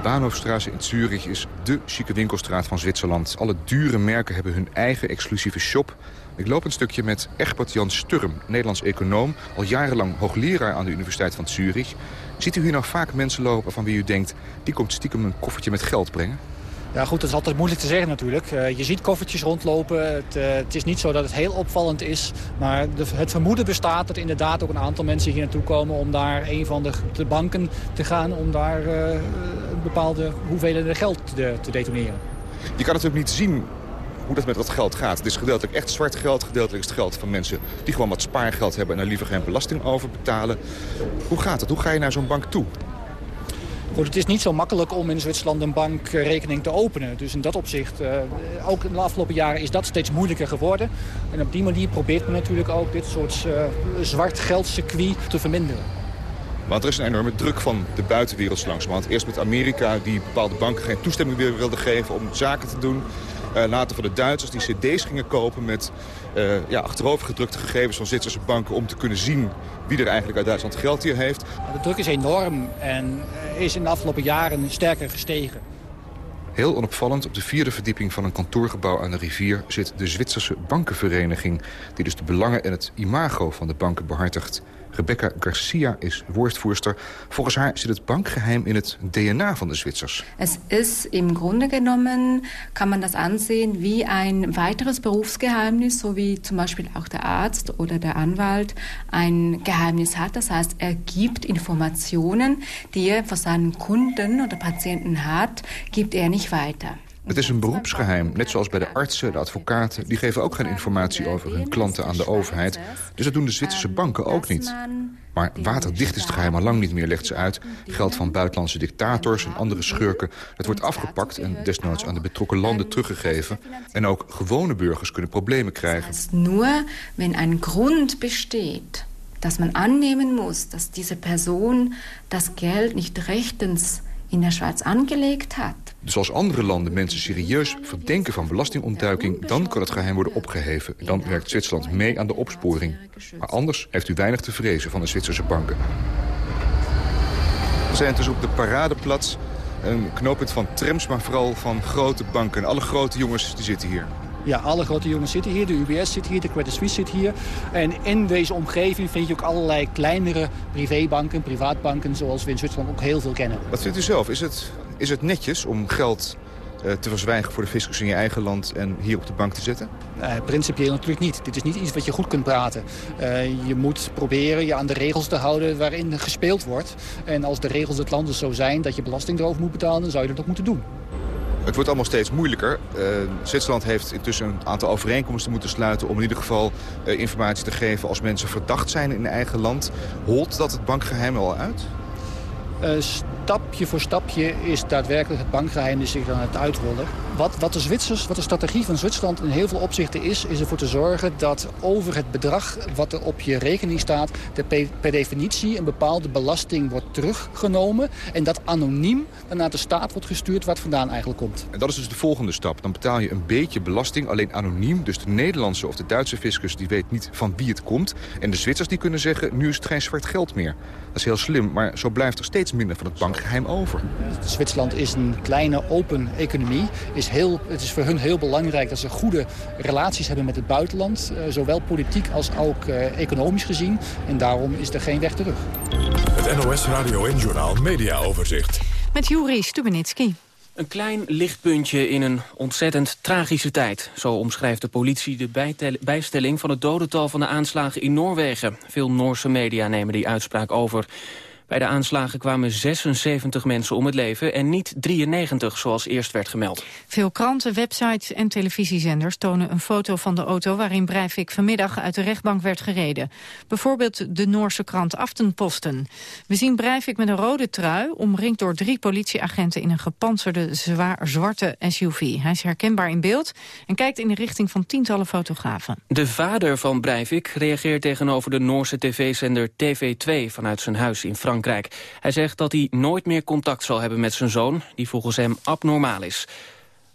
De Bahnhofstraat in Zurich is de chique winkelstraat van Zwitserland. Alle dure merken hebben hun eigen exclusieve shop. Ik loop een stukje met Egbert Jan Sturm, Nederlands econoom... al jarenlang hoogleraar aan de Universiteit van Zurich. Ziet u hier nou vaak mensen lopen van wie u denkt... die komt stiekem een koffertje met geld brengen? Ja goed, dat is altijd moeilijk te zeggen natuurlijk. Uh, je ziet koffertjes rondlopen. Het, uh, het, is niet zo dat het heel opvallend is. Maar de, het vermoeden bestaat dat inderdaad ook een aantal mensen hier naartoe komen... om daar een van de, banken te gaan om daar uh, bepaalde hoeveelheden geld te, te detoneren. Je kan natuurlijk niet zien hoe dat met dat geld gaat. Het is gedeeltelijk echt zwart geld, gedeeltelijk is het geld van mensen die gewoon wat spaargeld hebben en daar liever geen belasting over betalen. Hoe gaat het? Hoe ga je naar zo'n bank toe? Goed, het is niet zo makkelijk om in Zwitserland een bankrekening te openen. Dus in dat opzicht, uh, ook in de afgelopen jaren is dat steeds moeilijker geworden. En op die manier probeert men natuurlijk ook dit soort uh, zwart geldcircuit te verminderen. Want er is een enorme druk van de buitenwereld Want Eerst met Amerika, die bepaalde banken geen toestemming meer wilde geven om zaken te doen. Uh, later van de Duitsers die cd's gingen kopen met uh, ja, achterovergedrukte gegevens van Zwitserse banken... om te kunnen zien wie er eigenlijk uit Duitsland geld hier heeft. De druk is enorm en is in de afgelopen jaren sterker gestegen. Heel onopvallend, op de vierde verdieping van een kantoorgebouw aan de rivier... zit de Zwitserse Bankenvereniging... die dus de belangen en het imago van de banken behartigt. Rebecca Garcia is woordvoerster. Volgens haar zit het bankgeheim in het DNA van de Zwitsers. Es ist im Grunde genommen, kann man das ansehen wie ein weiteres Berufsgeheimnis, so wie zum Beispiel auch der Arzt oder der Anwalt ein Geheimnis hat. Das heißt, er gibt Informationen, die er für seinen Kunden oder Patienten hat, gibt er nicht weiter. Het is een beroepsgeheim, net zoals bij de artsen, de advocaten. Die geven ook geen informatie over hun klanten aan de overheid. Dus dat doen de Zwitserse banken ook niet. Maar waterdicht is het geheim al lang niet meer, legt ze uit. Geld van buitenlandse dictators en andere schurken. Het wordt afgepakt en desnoods aan de betrokken landen teruggegeven. En ook gewone burgers kunnen problemen krijgen. Nur wenn ein Grund besteht, dass man annehmen muss, dass diese Person das Geld nicht rechtens in der Schweiz angelegt hat. Dus als andere landen mensen serieus verdenken van belastingontduiking... dan kan het geheim worden opgeheven. Dan werkt Zwitserland mee aan de opsporing. Maar anders heeft u weinig te vrezen van de Zwitserse banken. We zijn dus op de Paradeplaats. Een knooppunt van trams, maar vooral van grote banken. Alle grote jongens die zitten hier. Ja, alle grote jongens zitten hier. De UBS zit hier, de Credit Suisse zit hier. En in deze omgeving vind je ook allerlei kleinere privébanken, privaatbanken... zoals we in Zwitserland ook heel veel kennen. Wat vindt u zelf? Is het, is het netjes om geld uh, te verzwijgen voor de fiscus in je eigen land... en hier op de bank te zetten? Uh, principieel natuurlijk niet. Dit is niet iets wat je goed kunt praten. Uh, je moet proberen je aan de regels te houden waarin gespeeld wordt. En als de regels het land dus zo zijn dat je belasting erover moet betalen... dan zou je dat ook moeten doen. Het wordt allemaal steeds moeilijker. Uh, Zwitserland heeft intussen een aantal overeenkomsten moeten sluiten... om in ieder geval uh, informatie te geven als mensen verdacht zijn in eigen land. Holt dat het bankgeheim al uit? Uh, stapje voor stapje is daadwerkelijk het bankgeheim zich aan het uitrollen. Wat, wat, de Zwitsers, wat de strategie van Zwitserland in heel veel opzichten is... is ervoor te zorgen dat over het bedrag wat er op je rekening staat... per, per definitie een bepaalde belasting wordt teruggenomen... en dat anoniem dan naar de staat wordt gestuurd waar het vandaan eigenlijk komt. En dat is dus de volgende stap. Dan betaal je een beetje belasting, alleen anoniem. Dus de Nederlandse of de Duitse fiscus die weet niet van wie het komt. En de Zwitsers die kunnen zeggen, nu is het geen zwart geld meer. Dat is heel slim, maar zo blijft er steeds minder van het bankgeheim over. Zwitserland is een kleine open economie. Is heel, het is voor hun heel belangrijk dat ze goede relaties hebben met het buitenland. Uh, zowel politiek als ook uh, economisch gezien. En daarom is er geen weg terug. Het NOS Radio en Journaal Media Overzicht. Met Juri Stubenitski. Een klein lichtpuntje in een ontzettend tragische tijd. Zo omschrijft de politie de bijstelling van het dodental van de aanslagen in Noorwegen. Veel Noorse media nemen die uitspraak over. Bij de aanslagen kwamen 76 mensen om het leven en niet 93 zoals eerst werd gemeld. Veel kranten, websites en televisiezenders tonen een foto van de auto waarin Breivik vanmiddag uit de rechtbank werd gereden. Bijvoorbeeld de Noorse krant Aftenposten. We zien Breivik met een rode trui, omringd door drie politieagenten in een gepantserde zwaar, zwarte SUV. Hij is herkenbaar in beeld en kijkt in de richting van tientallen fotografen. De vader van Breivik reageert tegenover de Noorse tv-zender TV2 vanuit zijn huis in Frankrijk. Hij zegt dat hij nooit meer contact zal hebben met zijn zoon... die volgens hem abnormaal is.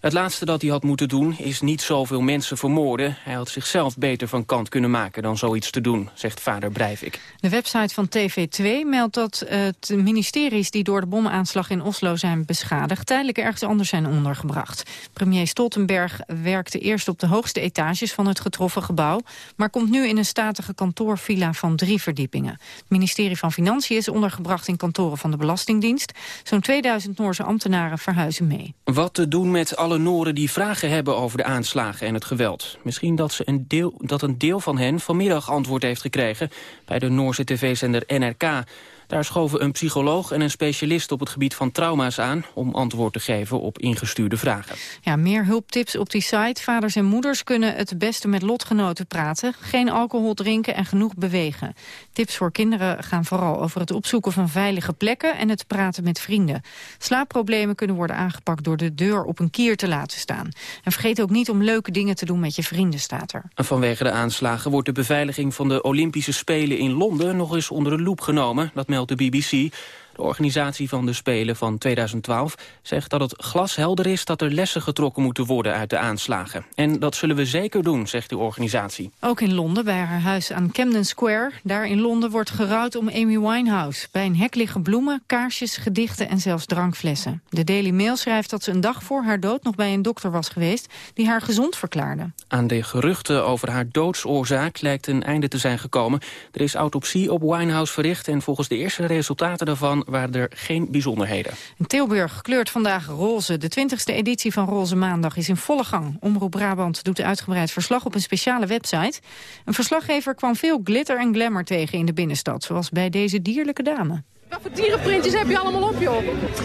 Het laatste dat hij had moeten doen is niet zoveel mensen vermoorden. Hij had zichzelf beter van kant kunnen maken dan zoiets te doen, zegt vader Breivik. De website van TV2 meldt dat het ministeries die door de bomaanslag in Oslo zijn beschadigd... tijdelijk ergens anders zijn ondergebracht. Premier Stoltenberg werkte eerst op de hoogste etages van het getroffen gebouw... maar komt nu in een statige kantoorvilla van drie verdiepingen. Het ministerie van Financiën is ondergebracht in kantoren van de Belastingdienst. Zo'n 2000 Noorse ambtenaren verhuizen mee. Wat te doen met alle Noren die vragen hebben over de aanslagen en het geweld. Misschien dat, ze een, deel, dat een deel van hen vanmiddag antwoord heeft gekregen... bij de Noorse tv-zender NRK. Daar schoven een psycholoog en een specialist op het gebied van trauma's aan... om antwoord te geven op ingestuurde vragen. Ja, meer hulptips op die site. Vaders en moeders kunnen het beste met lotgenoten praten. Geen alcohol drinken en genoeg bewegen. Tips voor kinderen gaan vooral over het opzoeken van veilige plekken... en het praten met vrienden. Slaapproblemen kunnen worden aangepakt door de deur op een kier te laten staan. En vergeet ook niet om leuke dingen te doen met je vrienden, staat er. Vanwege de aanslagen wordt de beveiliging van de Olympische Spelen in Londen... nog eens onder de loep genomen. Dat meldt de BBC. De organisatie van de Spelen van 2012 zegt dat het glashelder is dat er lessen getrokken moeten worden uit de aanslagen. En dat zullen we zeker doen, zegt de organisatie. Ook in Londen, bij haar huis aan Camden Square. Daar in Londen wordt gerouwd om Amy Winehouse. Bij een hek liggen bloemen, kaarsjes, gedichten en zelfs drankflessen. De Daily Mail schrijft dat ze een dag voor haar dood nog bij een dokter was geweest... die haar gezond verklaarde. Aan de geruchten over haar doodsoorzaak lijkt een einde te zijn gekomen. Er is autopsie op Winehouse verricht en volgens de eerste resultaten daarvan waren er geen bijzonderheden. In Tilburg kleurt vandaag roze. De 20e editie van Roze Maandag is in volle gang. Omroep Brabant doet uitgebreid verslag op een speciale website. Een verslaggever kwam veel glitter en glamour tegen in de binnenstad... zoals bij deze dierlijke dame. Wat voor dierenprintjes heb je allemaal op, joh?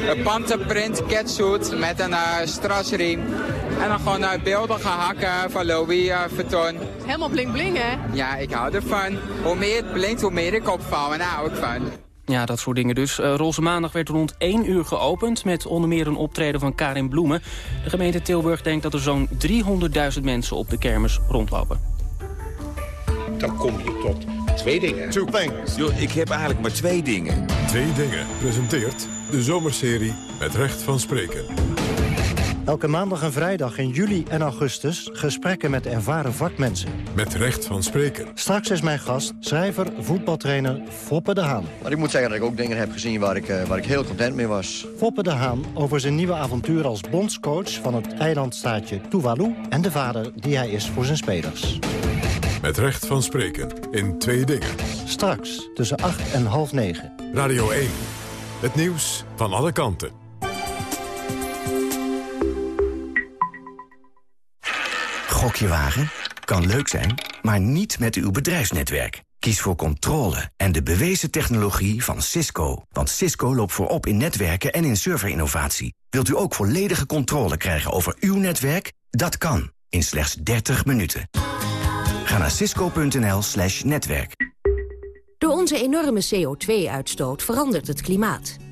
Een panterprint catsuit met een uh, strasriem. En dan gewoon uh, beeldige hakken van Louis uh, Vuitton. Helemaal bling bling, hè? Ja, ik hou ervan. Hoe meer het blinkt, hoe meer ik opval. En daar hou ik van. Ja, dat soort dingen dus. Uh, Roze Maandag werd rond 1 uur geopend... met onder meer een optreden van Karin Bloemen. De gemeente Tilburg denkt dat er zo'n 300.000 mensen op de kermis rondlopen. Dan kom je tot twee dingen. Two things. Yo, ik heb eigenlijk maar twee dingen. Twee dingen presenteert de zomerserie met recht van spreken. Elke maandag en vrijdag in juli en augustus gesprekken met ervaren vakmensen. Met recht van spreken. Straks is mijn gast, schrijver, voetbaltrainer Foppe de Haan. Maar ik moet zeggen dat ik ook dingen heb gezien waar ik, uh, waar ik heel content mee was. Foppe de Haan over zijn nieuwe avontuur als bondscoach van het eilandstaatje Tuvalu... en de vader die hij is voor zijn spelers. Met recht van spreken in twee dingen. Straks tussen 8 en half negen. Radio 1. Het nieuws van alle kanten. Gokje wagen? Kan leuk zijn, maar niet met uw bedrijfsnetwerk. Kies voor controle en de bewezen technologie van Cisco. Want Cisco loopt voorop in netwerken en in serverinnovatie. Wilt u ook volledige controle krijgen over uw netwerk? Dat kan, in slechts 30 minuten. Ga naar cisco.nl slash netwerk. Door onze enorme CO2-uitstoot verandert het klimaat.